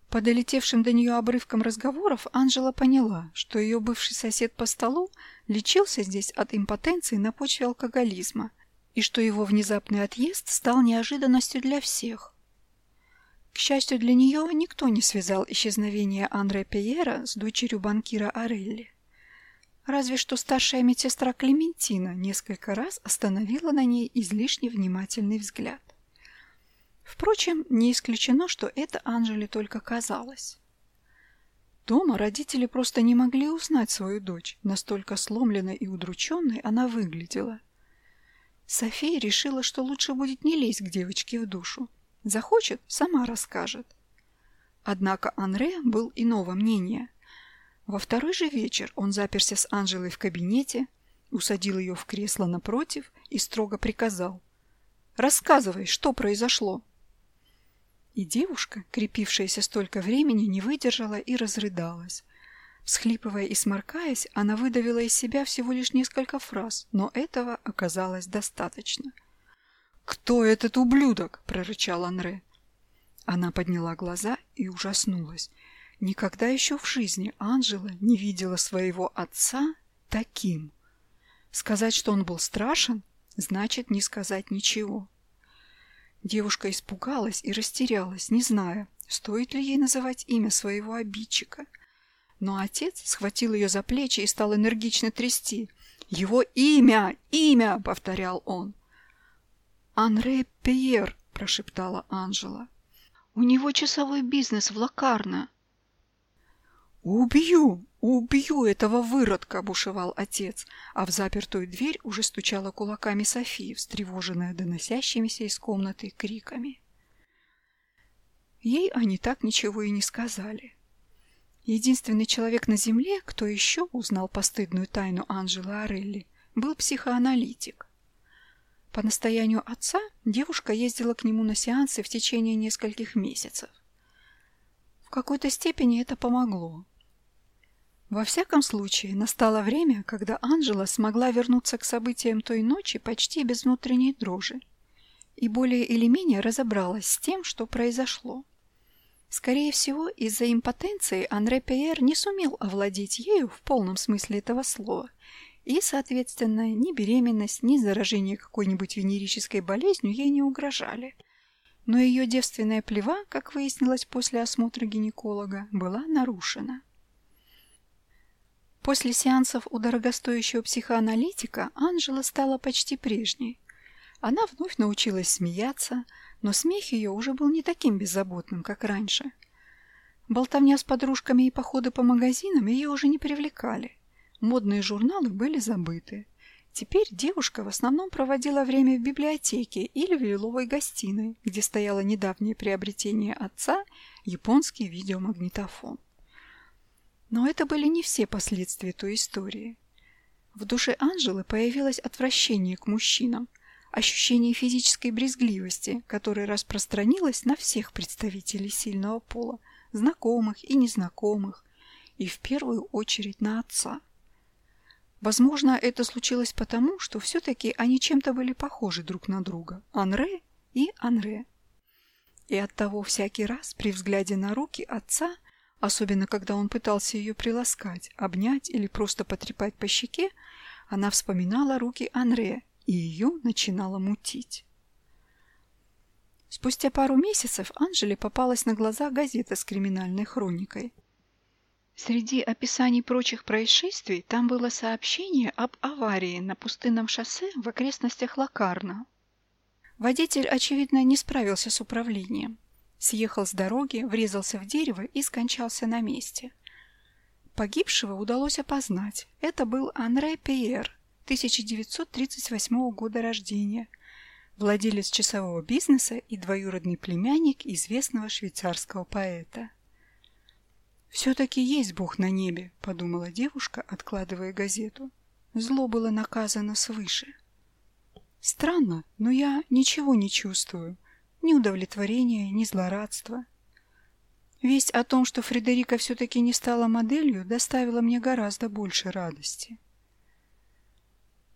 По долетевшим до нее обрывкам разговоров Анжела поняла, что ее бывший сосед по столу лечился здесь от импотенции на почве алкоголизма – и что его внезапный отъезд стал неожиданностью для всех. К счастью для нее, никто не связал исчезновение Андре Пьера с дочерью банкира Орелли. Разве что старшая медсестра Клементина несколько раз остановила на ней излишне внимательный взгляд. Впрочем, не исключено, что это Анжеле только казалось. Дома родители просто не могли узнать свою дочь, настолько сломленной и удрученной она выглядела – София решила, что лучше будет не лезть к девочке в душу. Захочет, сама расскажет. Однако Анре был иного мнения. Во второй же вечер он заперся с Анжелой в кабинете, усадил ее в кресло напротив и строго приказал. «Рассказывай, что произошло?» И девушка, крепившаяся столько времени, не выдержала и разрыдалась. Всхлипывая и сморкаясь, она выдавила из себя всего лишь несколько фраз, но этого оказалось достаточно. «Кто этот ублюдок?» – прорычал Анре. Она подняла глаза и ужаснулась. Никогда еще в жизни Анжела не видела своего отца таким. Сказать, что он был страшен, значит не сказать ничего. Девушка испугалась и растерялась, не зная, стоит ли ей называть имя своего обидчика – но отец схватил ее за плечи и стал энергично трясти. «Его имя! Имя!» — повторял он. «Анре Пьер!» — прошептала Анжела. «У него часовой бизнес в Лакарно». «Убью! Убью этого выродка!» – бушевал отец, а в запертую дверь уже стучала кулаками София, встревоженная доносящимися из комнаты криками. Ей они так ничего и не сказали. Единственный человек на Земле, кто еще узнал постыдную тайну Анжелы Орелли, был психоаналитик. По настоянию отца девушка ездила к нему на сеансы в течение нескольких месяцев. В какой-то степени это помогло. Во всяком случае, настало время, когда Анжела смогла вернуться к событиям той ночи почти без внутренней дрожи и более или менее разобралась с тем, что произошло. Скорее всего, из-за импотенции Анре Пьер не сумел овладеть ею в полном смысле этого слова, и, соответственно, ни беременность, ни заражение какой-нибудь венерической болезнью ей не угрожали. Но ее девственная плева, как выяснилось после осмотра гинеколога, была нарушена. После сеансов у дорогостоящего психоаналитика Анжела стала почти прежней. Она вновь научилась смеяться, но смех ее уже был не таким беззаботным, как раньше. Болтовня с подружками и походы по магазинам ее уже не привлекали. Модные журналы были забыты. Теперь девушка в основном проводила время в библиотеке или в лиловой гостиной, где стояло недавнее приобретение отца – японский видеомагнитофон. Но это были не все последствия той истории. В душе Анжелы появилось отвращение к мужчинам, ощущение физической брезгливости, которое распространилось на всех представителей сильного пола, знакомых и незнакомых, и в первую очередь на отца. Возможно, это случилось потому, что все-таки они чем-то были похожи друг на друга – Анре и Анре. И оттого всякий раз при взгляде на руки отца Особенно, когда он пытался ее приласкать, обнять или просто потрепать по щеке, она вспоминала руки Анре, и ее начинало мутить. Спустя пару месяцев Анжеле попалась на глаза газета с криминальной хроникой. Среди описаний прочих происшествий там было сообщение об аварии на пустынном шоссе в окрестностях Лакарна. Водитель, очевидно, не справился с управлением съехал с дороги, врезался в дерево и скончался на месте. Погибшего удалось опознать. Это был Анре Пьер, 1938 года рождения, владелец часового бизнеса и двоюродный племянник известного швейцарского поэта. «Все-таки есть Бог на небе», — подумала девушка, откладывая газету. Зло было наказано свыше. «Странно, но я ничего не чувствую ни удовлетворения, ни злорадства. Весть о том, что Фредерика все-таки не стала моделью, доставила мне гораздо больше радости.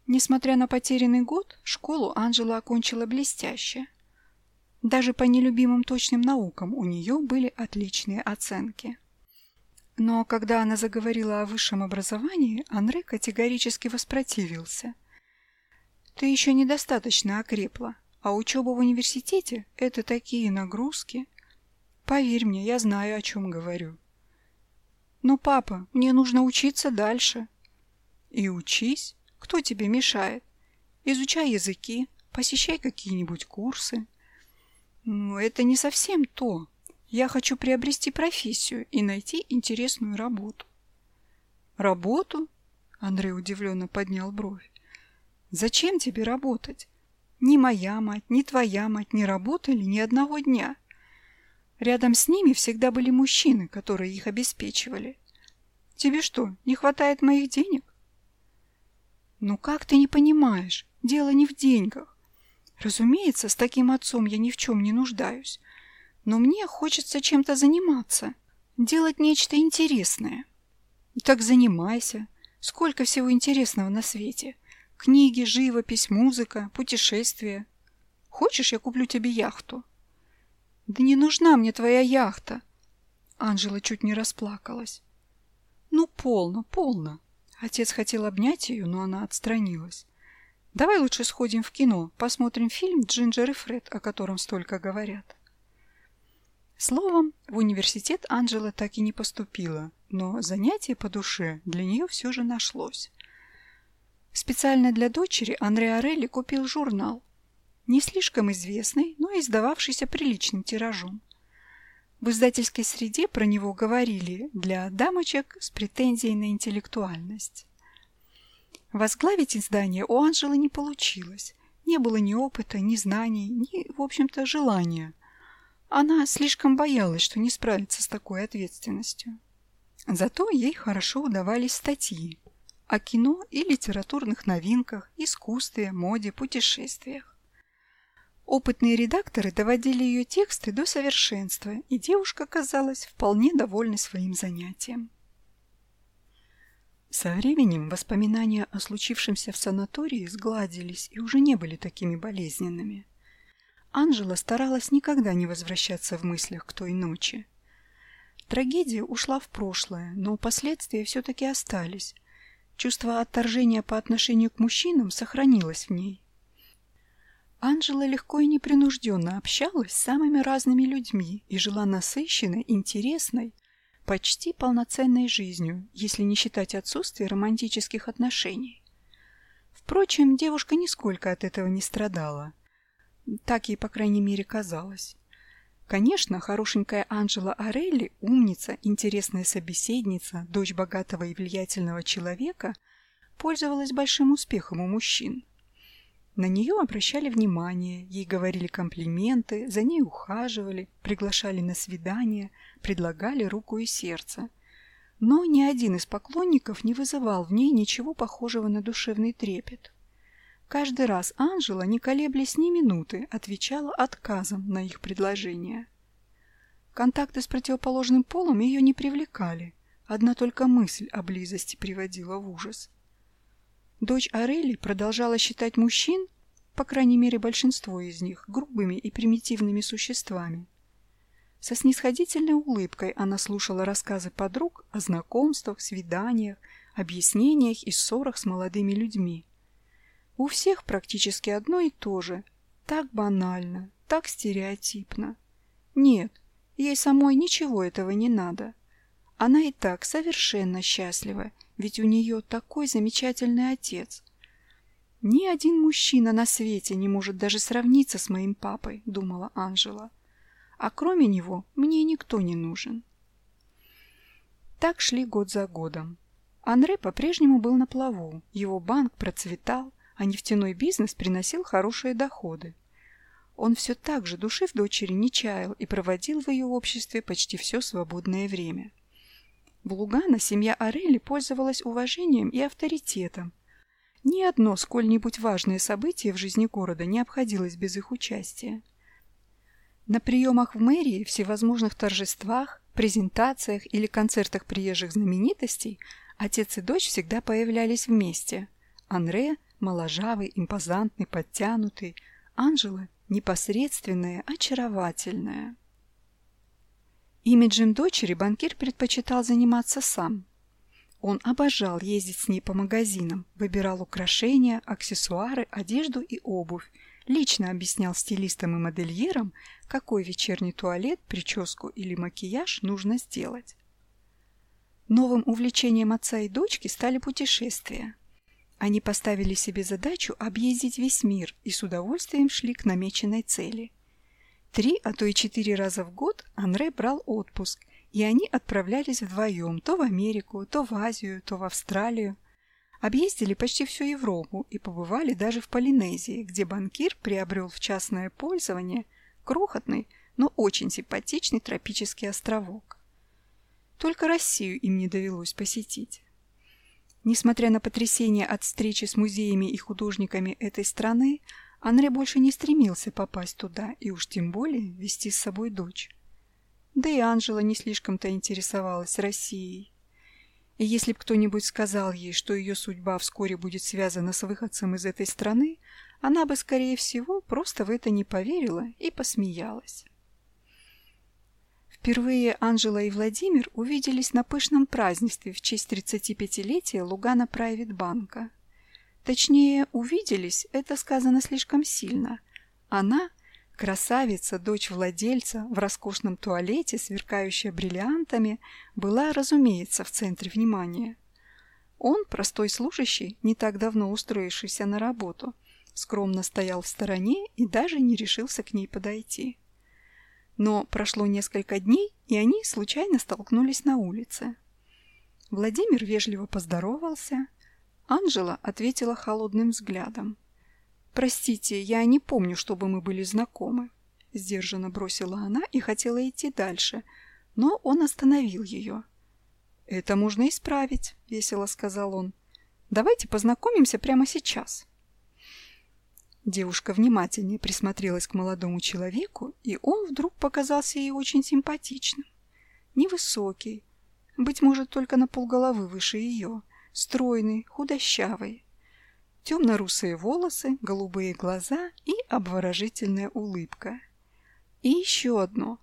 Несмотря на потерянный год, школу Анжела окончила блестяще. Даже по нелюбимым точным наукам у нее были отличные оценки. Но когда она заговорила о высшем образовании, Анре категорически воспротивился. «Ты еще недостаточно окрепла. А учеба в университете – это такие нагрузки. Поверь мне, я знаю, о чем говорю. Но, папа, мне нужно учиться дальше. И учись. Кто тебе мешает? Изучай языки, посещай какие-нибудь курсы. Но это не совсем то. Я хочу приобрести профессию и найти интересную работу. Работу? Андрей удивленно поднял бровь. Зачем тебе работать? Ни моя мать, ни твоя мать не работали ни одного дня. Рядом с ними всегда были мужчины, которые их обеспечивали. Тебе что, не хватает моих денег? Ну как ты не понимаешь? Дело не в деньгах. Разумеется, с таким отцом я ни в чем не нуждаюсь. Но мне хочется чем-то заниматься, делать нечто интересное. Так занимайся. Сколько всего интересного на свете. Книги, живопись, музыка, путешествия. Хочешь, я куплю тебе яхту? Да не нужна мне твоя яхта. Анжела чуть не расплакалась. Ну, полно, полно. Отец хотел обнять ее, но она отстранилась. Давай лучше сходим в кино, посмотрим фильм «Джинджер и Фред», о котором столько говорят. Словом, в университет Анжела так и не поступила, но занятие по душе для нее все же нашлось. Специально для дочери Андре Орелли купил журнал. Не слишком известный, но издававшийся приличным тиражом. В издательской среде про него говорили для дамочек с претензией на интеллектуальность. Возглавить издание у Анжелы не получилось. Не было ни опыта, ни знаний, ни, в общем-то, желания. Она слишком боялась, что не справится с такой ответственностью. Зато ей хорошо удавались статьи о кино и литературных новинках, искусстве, моде, путешествиях. Опытные редакторы доводили ее тексты до совершенства, и девушка казалась вполне довольной своим занятием. Со временем воспоминания о случившемся в санатории сгладились и уже не были такими болезненными. Анжела старалась никогда не возвращаться в мыслях к той ночи. Трагедия ушла в прошлое, но последствия все-таки остались. Чувство отторжения по отношению к мужчинам сохранилось в ней. Анжела легко и непринужденно общалась с самыми разными людьми и жила насыщенной, интересной, почти полноценной жизнью, если не считать отсутствие романтических отношений. Впрочем, девушка нисколько от этого не страдала. Так ей, по крайней мере, казалось. Конечно, хорошенькая Анжела Орелли, умница, интересная собеседница, дочь богатого и влиятельного человека, пользовалась большим успехом у мужчин. На нее обращали внимание, ей говорили комплименты, за ней ухаживали, приглашали на свидания, предлагали руку и сердце. Но ни один из поклонников не вызывал в ней ничего похожего на душевный трепет. Каждый раз Анжела, не колеблясь ни минуты, отвечала отказом на их предложения. Контакты с противоположным полом ее не привлекали. Одна только мысль о близости приводила в ужас. Дочь Орели продолжала считать мужчин, по крайней мере большинство из них, грубыми и примитивными существами. Со снисходительной улыбкой она слушала рассказы подруг о знакомствах, свиданиях, объяснениях и ссорах с молодыми людьми. У всех практически одно и то же. Так банально, так стереотипно. Нет, ей самой ничего этого не надо. Она и так совершенно счастлива, ведь у нее такой замечательный отец. Ни один мужчина на свете не может даже сравниться с моим папой, думала Анжела. А кроме него мне никто не нужен. Так шли год за годом. Анре по-прежнему был на плаву, его банк процветал, а нефтяной бизнес приносил хорошие доходы. Он все так же души в дочери не чаял и проводил в ее обществе почти все свободное время. В Лугано семья Орели пользовалась уважением и авторитетом. Ни одно сколь-нибудь важное событие в жизни города не обходилось без их участия. На приемах в мэрии, всевозможных торжествах, презентациях или концертах приезжих знаменитостей отец и дочь всегда появлялись вместе. Анре моложавый, импозантный, подтянутый. Анжела непосредственная, очаровательная. Имиджем дочери банкир предпочитал заниматься сам. Он обожал ездить с ней по магазинам, выбирал украшения, аксессуары, одежду и обувь, лично объяснял стилистам и модельерам, какой вечерний туалет, прическу или макияж нужно сделать. Новым увлечением отца и дочки стали путешествия. Они поставили себе задачу объездить весь мир и с удовольствием шли к намеченной цели. Три, а то и четыре раза в год Анре брал отпуск, и они отправлялись вдвоем то в Америку, то в Азию, то в Австралию. Объездили почти всю Европу и побывали даже в Полинезии, где банкир приобрел в частное пользование крохотный, но очень симпатичный тропический островок. Только Россию им не довелось посетить. Несмотря на потрясение от встречи с музеями и художниками этой страны, Анре больше не стремился попасть туда и уж тем более вести с собой дочь. Да и Анжела не слишком-то интересовалась Россией. И если бы кто-нибудь сказал ей, что ее судьба вскоре будет связана с выходцем из этой страны, она бы, скорее всего, просто в это не поверила и посмеялась. Впервые Анжела и Владимир увиделись на пышном празднестве в честь 35-летия Лугана Прайвит Банка. Точнее, увиделись, это сказано слишком сильно. Она, красавица, дочь владельца, в роскошном туалете, сверкающая бриллиантами, была, разумеется, в центре внимания. Он, простой служащий, не так давно устроившийся на работу, скромно стоял в стороне и даже не решился к ней подойти. Но прошло несколько дней, и они случайно столкнулись на улице. Владимир вежливо поздоровался. Анжела ответила холодным взглядом. «Простите, я не помню, чтобы мы были знакомы», — сдержанно бросила она и хотела идти дальше, но он остановил ее. «Это можно исправить», — весело сказал он. «Давайте познакомимся прямо сейчас». Девушка внимательнее присмотрелась к молодому человеку, и он вдруг показался ей очень симпатичным. Невысокий, быть может, только на полголовы выше ее, стройный, худощавый. Темно-русые волосы, голубые глаза и обворожительная улыбка. И еще одно.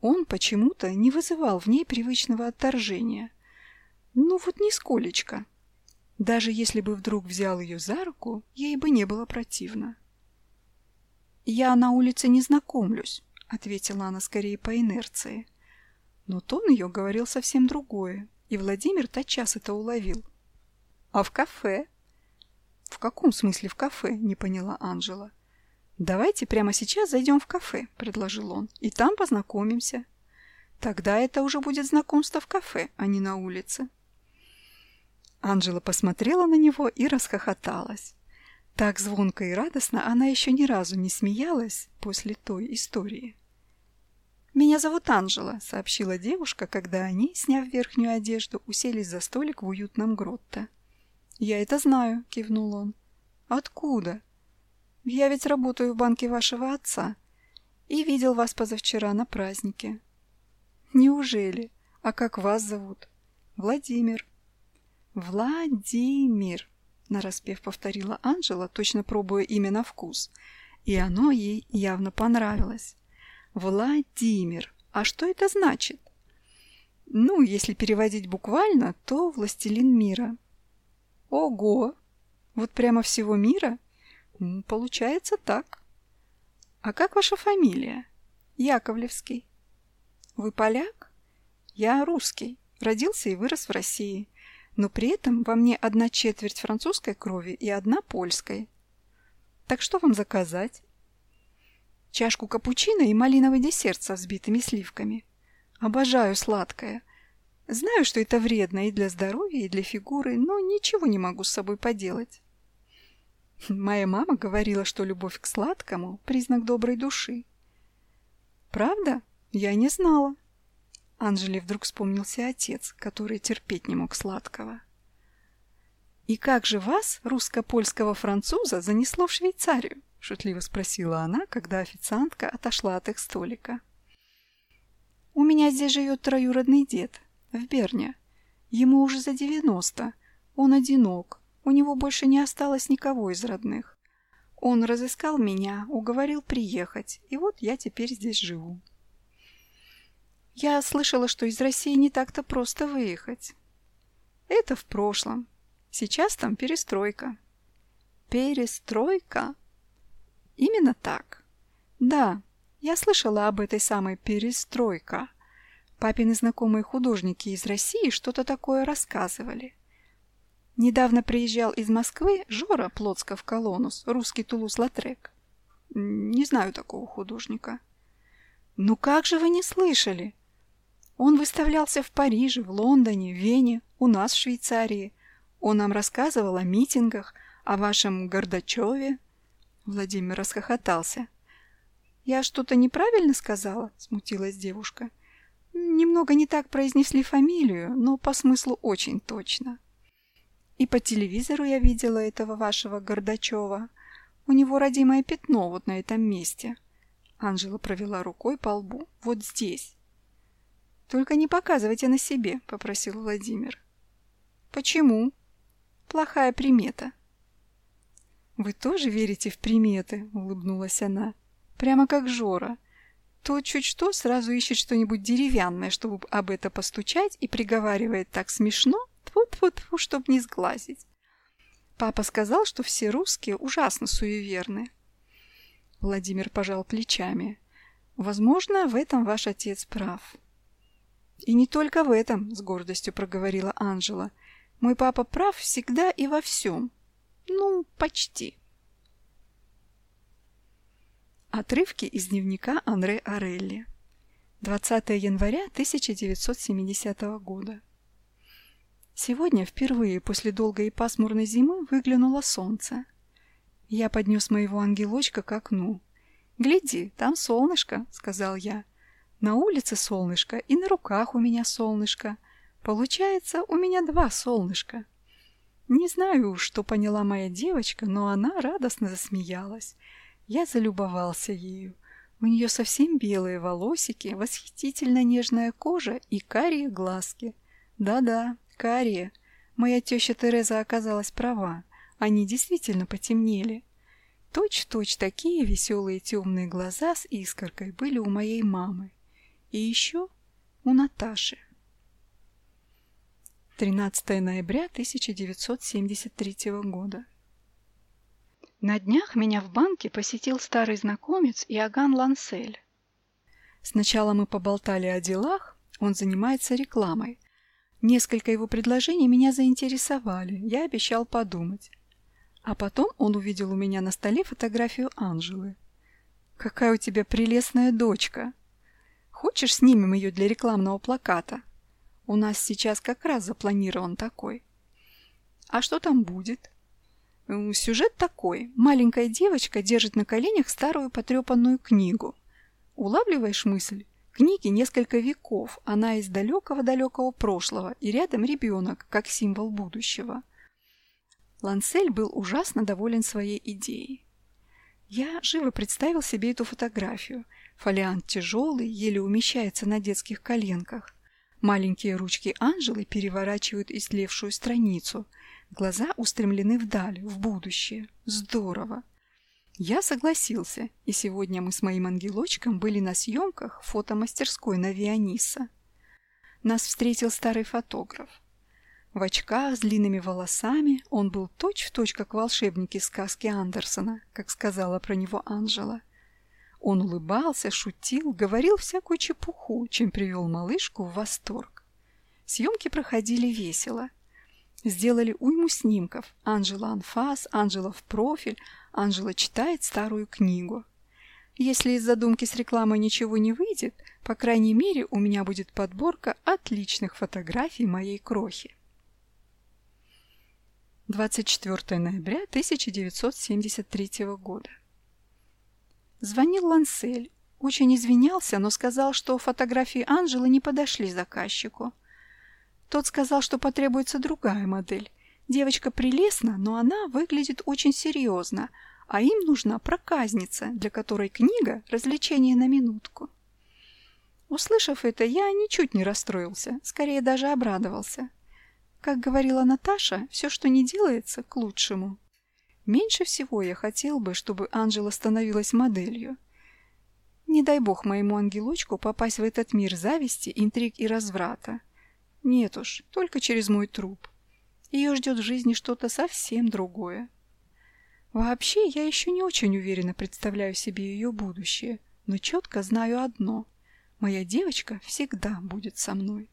Он почему-то не вызывал в ней привычного отторжения. Ну вот нисколечко. Даже если бы вдруг взял ее за руку, ей бы не было противно. «Я на улице не знакомлюсь», — ответила она скорее по инерции. Но тон ее говорил совсем другое, и Владимир тотчас это уловил. «А в кафе?» «В каком смысле в кафе?» — не поняла Анжела. «Давайте прямо сейчас зайдем в кафе», — предложил он, — «и там познакомимся». «Тогда это уже будет знакомство в кафе, а не на улице». Анжела посмотрела на него и расхохоталась. Так звонко и радостно она еще ни разу не смеялась после той истории. «Меня зовут Анжела», — сообщила девушка, когда они, сняв верхнюю одежду, уселись за столик в уютном гротто. «Я это знаю», — кивнул он. «Откуда?» «Я ведь работаю в банке вашего отца и видел вас позавчера на празднике». «Неужели? А как вас зовут?» «Владимир». «Владимир», — нараспев повторила Анжела, точно пробуя имя на вкус, и оно ей явно понравилось. Владимир. А что это значит? Ну, если переводить буквально, то «Властелин мира». Ого! Вот прямо всего мира? Получается так. А как ваша фамилия? Яковлевский. Вы поляк? Я русский. Родился и вырос в России. Но при этом во мне одна четверть французской крови и одна польской. Так что вам заказать? чашку капучино и малиновый десерт со взбитыми сливками. Обожаю сладкое. Знаю, что это вредно и для здоровья, и для фигуры, но ничего не могу с собой поделать. Моя мама говорила, что любовь к сладкому – признак доброй души. Правда? Я не знала. Анжеле вдруг вспомнился отец, который терпеть не мог сладкого. «И как же вас, русско-польского француза, занесло в Швейцарию?» — шутливо спросила она, когда официантка отошла от их столика. «У меня здесь живет троюродный дед, в Берне. Ему уже за девяносто. Он одинок. У него больше не осталось никого из родных. Он разыскал меня, уговорил приехать, и вот я теперь здесь живу». «Я слышала, что из России не так-то просто выехать». «Это в прошлом. Сейчас там перестройка». «Перестройка?» Именно так. Да, я слышала об этой самой перестройка. Папины знакомые художники из России что-то такое рассказывали. Недавно приезжал из Москвы Жора Плотсков-Колонус, русский Тулус-Латрек. Не знаю такого художника. Ну как же вы не слышали? Он выставлялся в Париже, в Лондоне, в Вене, у нас в Швейцарии. Он нам рассказывал о митингах, о вашем Гордачеве, Владимир расхохотался. «Я что-то неправильно сказала?» – смутилась девушка. «Немного не так произнесли фамилию, но по смыслу очень точно. И по телевизору я видела этого вашего Гордачева. У него родимое пятно вот на этом месте». Анжела провела рукой по лбу. «Вот здесь». «Только не показывайте на себе», — попросил Владимир. «Почему?» «Плохая примета», «Вы тоже верите в приметы?» — улыбнулась она. «Прямо как Жора. То чуть что сразу ищет что-нибудь деревянное, чтобы об это постучать, и приговаривает так смешно, тьфу-тьфу-тьфу, чтоб не сглазить. Папа сказал, что все русские ужасно суеверны». Владимир пожал плечами. «Возможно, в этом ваш отец прав». «И не только в этом», — с гордостью проговорила Анжела. «Мой папа прав всегда и во всем. Ну, почти. Отрывки из дневника Андре Орелли. 20 января 1970 года. Сегодня впервые после долгой и пасмурной зимы выглянуло солнце. Я поднес моего ангелочка к окну. «Гляди, там солнышко», — сказал я. «На улице солнышко, и на руках у меня солнышко. Получается, у меня два солнышка». Не знаю, что поняла моя девочка, но она радостно засмеялась. Я залюбовался ею. У нее совсем белые волосики, восхитительно нежная кожа и карие глазки. Да-да, карие. Моя теща Тереза оказалась права. Они действительно потемнели. Точь-точь такие веселые темные глаза с искоркой были у моей мамы. И еще у Наташи. 13 ноября 1973 года. На днях меня в банке посетил старый знакомец Иоганн Лансель. Сначала мы поболтали о делах, он занимается рекламой, Несколько его предложений меня заинтересовали, я обещал подумать. А потом он увидел у меня на столе фотографию Анжелы. «Какая у тебя прелестная дочка! Хочешь, снимем ее для рекламного плаката? У нас сейчас как раз запланирован такой». «А что там будет?» Сюжет такой. Маленькая девочка держит на коленях старую потрепанную книгу. Улавливаешь мысль? Книге несколько веков, она из далекого-далекого прошлого, и рядом ребенок, как символ будущего. Лансель был ужасно доволен своей идеей. Я живо представил себе эту фотографию. Фолиант тяжелый, еле умещается на детских коленках. Маленькие ручки Анжелы переворачивают истлевшую страницу. Глаза устремлены вдаль, в будущее. Здорово! Я согласился, и сегодня мы с моим ангелочком были на съемках фотомастерской на Виониса. Нас встретил старый фотограф. В очках с длинными волосами он был точь-в-точь, точь, как волшебник из сказки Андерсона, как сказала про него Анжела. Он улыбался, шутил, говорил всякую чепуху, чем привел малышку в восторг. Съемки проходили весело. Сделали уйму снимков. Анжела анфас, Анжела в профиль, Анжела читает старую книгу. Если из задумки с рекламой ничего не выйдет, по крайней мере, у меня будет подборка отличных фотографий моей крохи. 24 ноября 1973 года. Звонил Лансель. Очень извинялся, но сказал, что фотографии Анжелы не подошли заказчику. Тот сказал, что потребуется другая модель. Девочка прелестна, но она выглядит очень серьезно, а им нужна проказница, для которой книга – развлечение на минутку. Услышав это, я ничуть не расстроился, скорее даже обрадовался. Как говорила Наташа, все, что не делается, к лучшему. Меньше всего я хотел бы, чтобы Анжела становилась моделью. Не дай бог моему ангелочку попасть в этот мир зависти, интриг и разврата. Нет уж, только через мой труп. Ее ждет в жизни что-то совсем другое. Вообще, я еще не очень уверенно представляю себе ее будущее, но четко знаю одно. Моя девочка всегда будет со мной.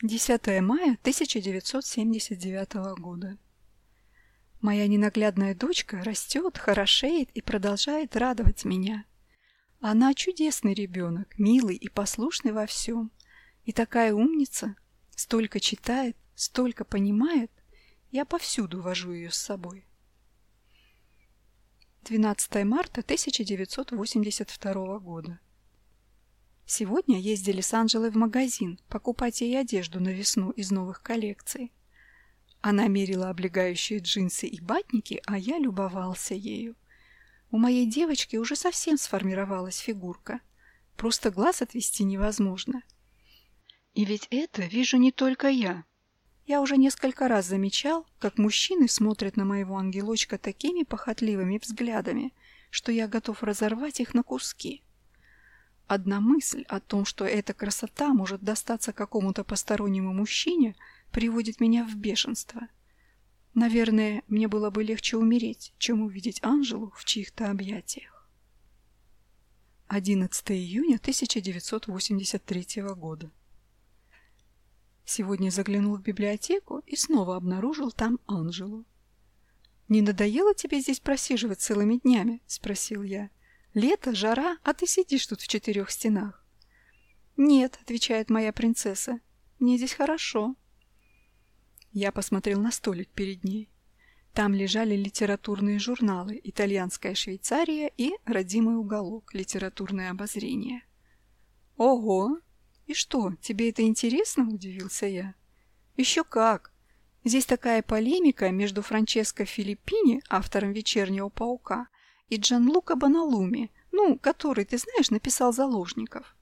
10 мая 1979 года. Моя ненаглядная дочка растет, хорошеет и продолжает радовать меня. Она чудесный ребенок, милый и послушный во всем. И такая умница, столько читает, столько понимает, я повсюду вожу ее с собой. 12 марта 1982 года. Сегодня ездили с Анжелой в магазин покупать ей одежду на весну из новых коллекций. Она мерила облегающие джинсы и батники, а я любовался ею. У моей девочки уже совсем сформировалась фигурка. Просто глаз отвести невозможно. И ведь это вижу не только я. Я уже несколько раз замечал, как мужчины смотрят на моего ангелочка такими похотливыми взглядами, что я готов разорвать их на куски. Одна мысль о том, что эта красота может достаться какому-то постороннему мужчине, приводит меня в бешенство. Наверное, мне было бы легче умереть, чем увидеть Анжелу в чьих-то объятиях. 11 июня 1983 года. Сегодня заглянул в библиотеку и снова обнаружил там Анжелу. «Не надоело тебе здесь просиживать целыми днями?» – спросил я. Лето, жара, а ты сидишь тут в четырех стенах. «Нет», — отвечает моя принцесса, — «мне здесь хорошо». Я посмотрел на столик перед ней. Там лежали литературные журналы «Итальянская Швейцария» и «Родимый уголок. Литературное обозрение». «Ого! И что, тебе это интересно?» – удивился я. «Еще как! Здесь такая полемика между Франческо Филиппини, автором «Вечернего паука», и Джанлука Боналуми, ну, который, ты знаешь, написал «Заложников».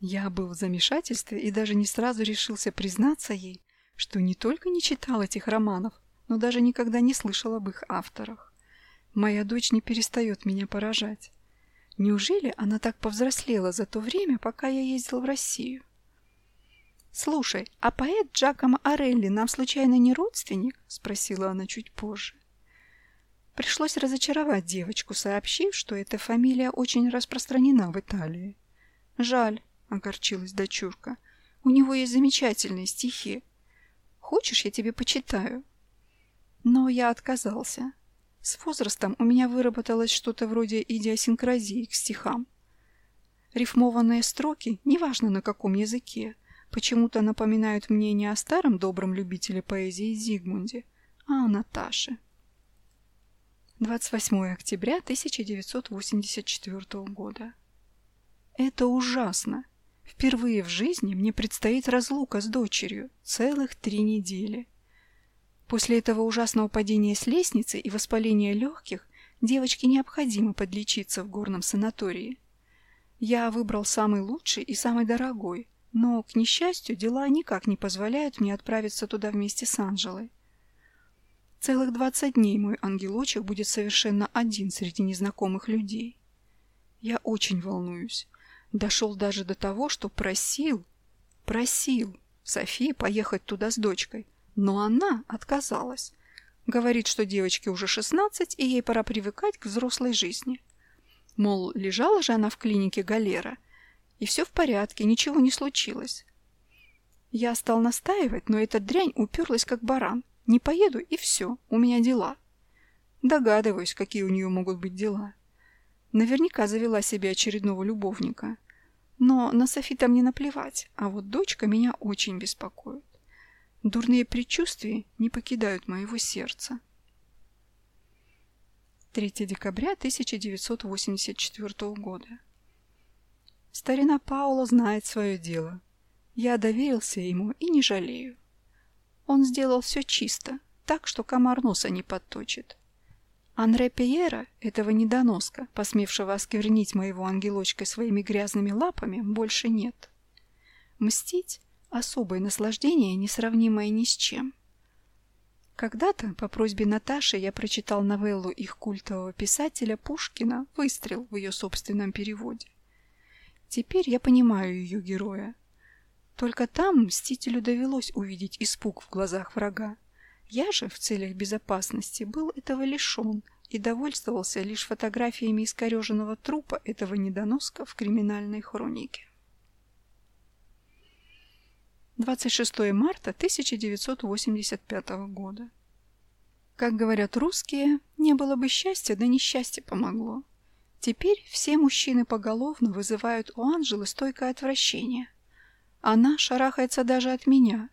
Я был в замешательстве и даже не сразу решился признаться ей, что не только не читал этих романов, но даже никогда не слышал об их авторах. Моя дочь не перестает меня поражать. Неужели она так повзрослела за то время, пока я ездил в Россию? «Слушай, а поэт Джакомо Орелли нам случайно не родственник?» — спросила она чуть позже. Пришлось разочаровать девочку, сообщив, что эта фамилия очень распространена в Италии. «Жаль», — огорчилась дочурка, — «у него есть замечательные стихи. Хочешь, я тебе почитаю?» Но я отказался. С возрастом у меня выработалось что-то вроде идиосинкразии к стихам. Рифмованные строки, неважно на каком языке, почему-то напоминают мне не о старом добром любителе поэзии Зигмунде, а о Наташе. 28 октября 1984 года. Это ужасно. Впервые в жизни мне предстоит разлука с дочерью целых три недели. После этого ужасного падения с лестницы и воспаления легких девочке необходимо подлечиться в горном санатории. Я выбрал самый лучший и самый дорогой, но, к несчастью, дела никак не позволяют мне отправиться туда вместе с Анжелой. Целых двадцать дней мой ангелочек будет совершенно один среди незнакомых людей. Я очень волнуюсь. Дошел даже до того, что просил, просил Софии поехать туда с дочкой – но она отказалась. Говорит, что девочке уже 16, и ей пора привыкать к взрослой жизни. Мол, лежала же она в клинике Галера, и все в порядке, ничего не случилось. Я стал настаивать, но эта дрянь уперлась как баран. Не поеду, и все, у меня дела. Догадываюсь, какие у нее могут быть дела. Наверняка завела себе очередного любовника. Но на Софи мне наплевать, а вот дочка меня очень беспокоит. Дурные предчувствия не покидают моего сердца. 3 декабря 1984 года. Старина Пауло знает свое дело. Я доверился ему и не жалею. Он сделал все чисто, так, что комар носа не подточит. Анре Пьера, этого недоноска, посмевшего осквернить моего ангелочка своими грязными лапами, больше нет. Мстить Особое наслаждение, несравнимое ни с чем. Когда-то, по просьбе Наташи, я прочитал новеллу их культового писателя Пушкина «Выстрел» в ее собственном переводе. Теперь я понимаю ее героя. Только там Мстителю довелось увидеть испуг в глазах врага. Я же в целях безопасности был этого лишен и довольствовался лишь фотографиями искореженного трупа этого недоноска в криминальной хронике. 26 марта 1985 года. Как говорят русские, не было бы счастья, да несчастье помогло. Теперь все мужчины поголовно вызывают у Анжелы стойкое отвращение. Она шарахается даже от меня.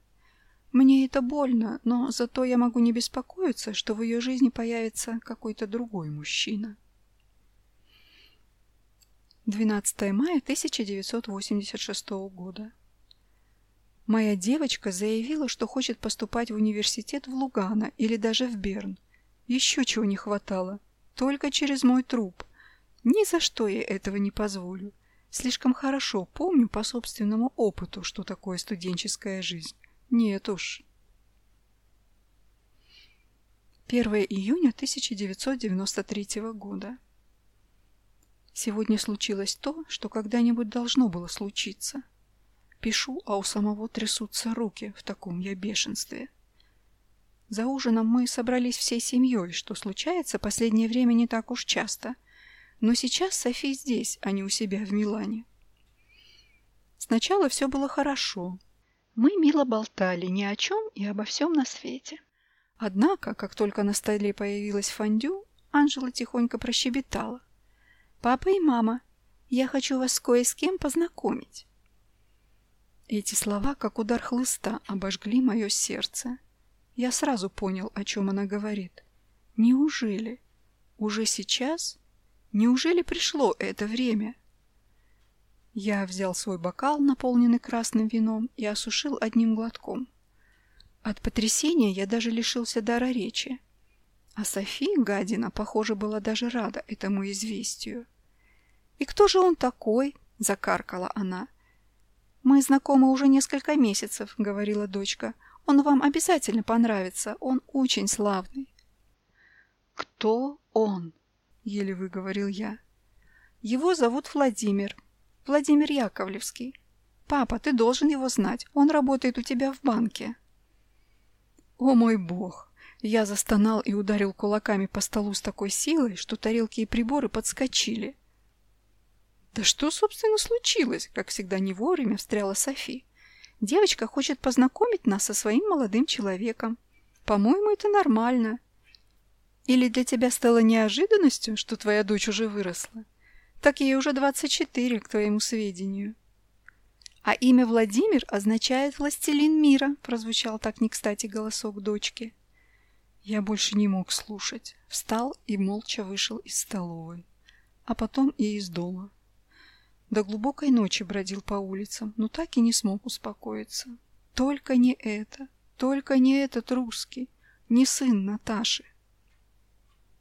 Мне это больно, но зато я могу не беспокоиться, что в ее жизни появится какой-то другой мужчина. 12 мая 1986 года. Моя девочка заявила, что хочет поступать в университет в Лугано или даже в Берн. Еще чего не хватало. Только через мой труп. Ни за что я этого не позволю. Слишком хорошо помню по собственному опыту, что такое студенческая жизнь. Нет уж. 1 июня 1993 года. Сегодня случилось то, что когда-нибудь должно было случиться. Пишу, а у самого трясутся руки в таком я бешенстве. За ужином мы собрались всей семьей, что случается последнее время не так уж часто. Но сейчас Софи здесь, а не у себя в Милане. Сначала все было хорошо. Мы мило болтали ни о чем и обо всем на свете. Однако, как только на столе появилась фондю, Анжела тихонько прощебетала. Папа и мама, я хочу вас кое с кем познакомить. Эти слова, как удар хлыста, обожгли мое сердце. Я сразу понял, о чем она говорит. Неужели? Уже сейчас? Неужели пришло это время? Я взял свой бокал, наполненный красным вином, и осушил одним глотком. От потрясения я даже лишился дара речи. А Софи, гадина, похоже, была даже рада этому известию. «И кто же он такой?» — закаркала она. «Мы знакомы уже несколько месяцев», — говорила дочка. «Он вам обязательно понравится. Он очень славный». «Кто он?» — еле выговорил я. «Его зовут Владимир. Владимир Яковлевский. Папа, ты должен его знать. Он работает у тебя в банке». «О мой бог!» Я застонал и ударил кулаками по столу с такой силой, что тарелки и приборы подскочили. «Да что, собственно, случилось?» Как всегда не вовремя встряла Софи. «Девочка хочет познакомить нас со своим молодым человеком. По-моему, это нормально. Или для тебя стало неожиданностью, что твоя дочь уже выросла? Так ей уже 24, к твоему сведению». «А имя Владимир означает «властелин мира», прозвучал так не кстати голосок дочки. Я больше не мог слушать. Встал и молча вышел из столовой, а потом и из дома. До глубокой ночи бродил по улицам, но так и не смог успокоиться. Только не это, только не этот русский, не сын Наташи.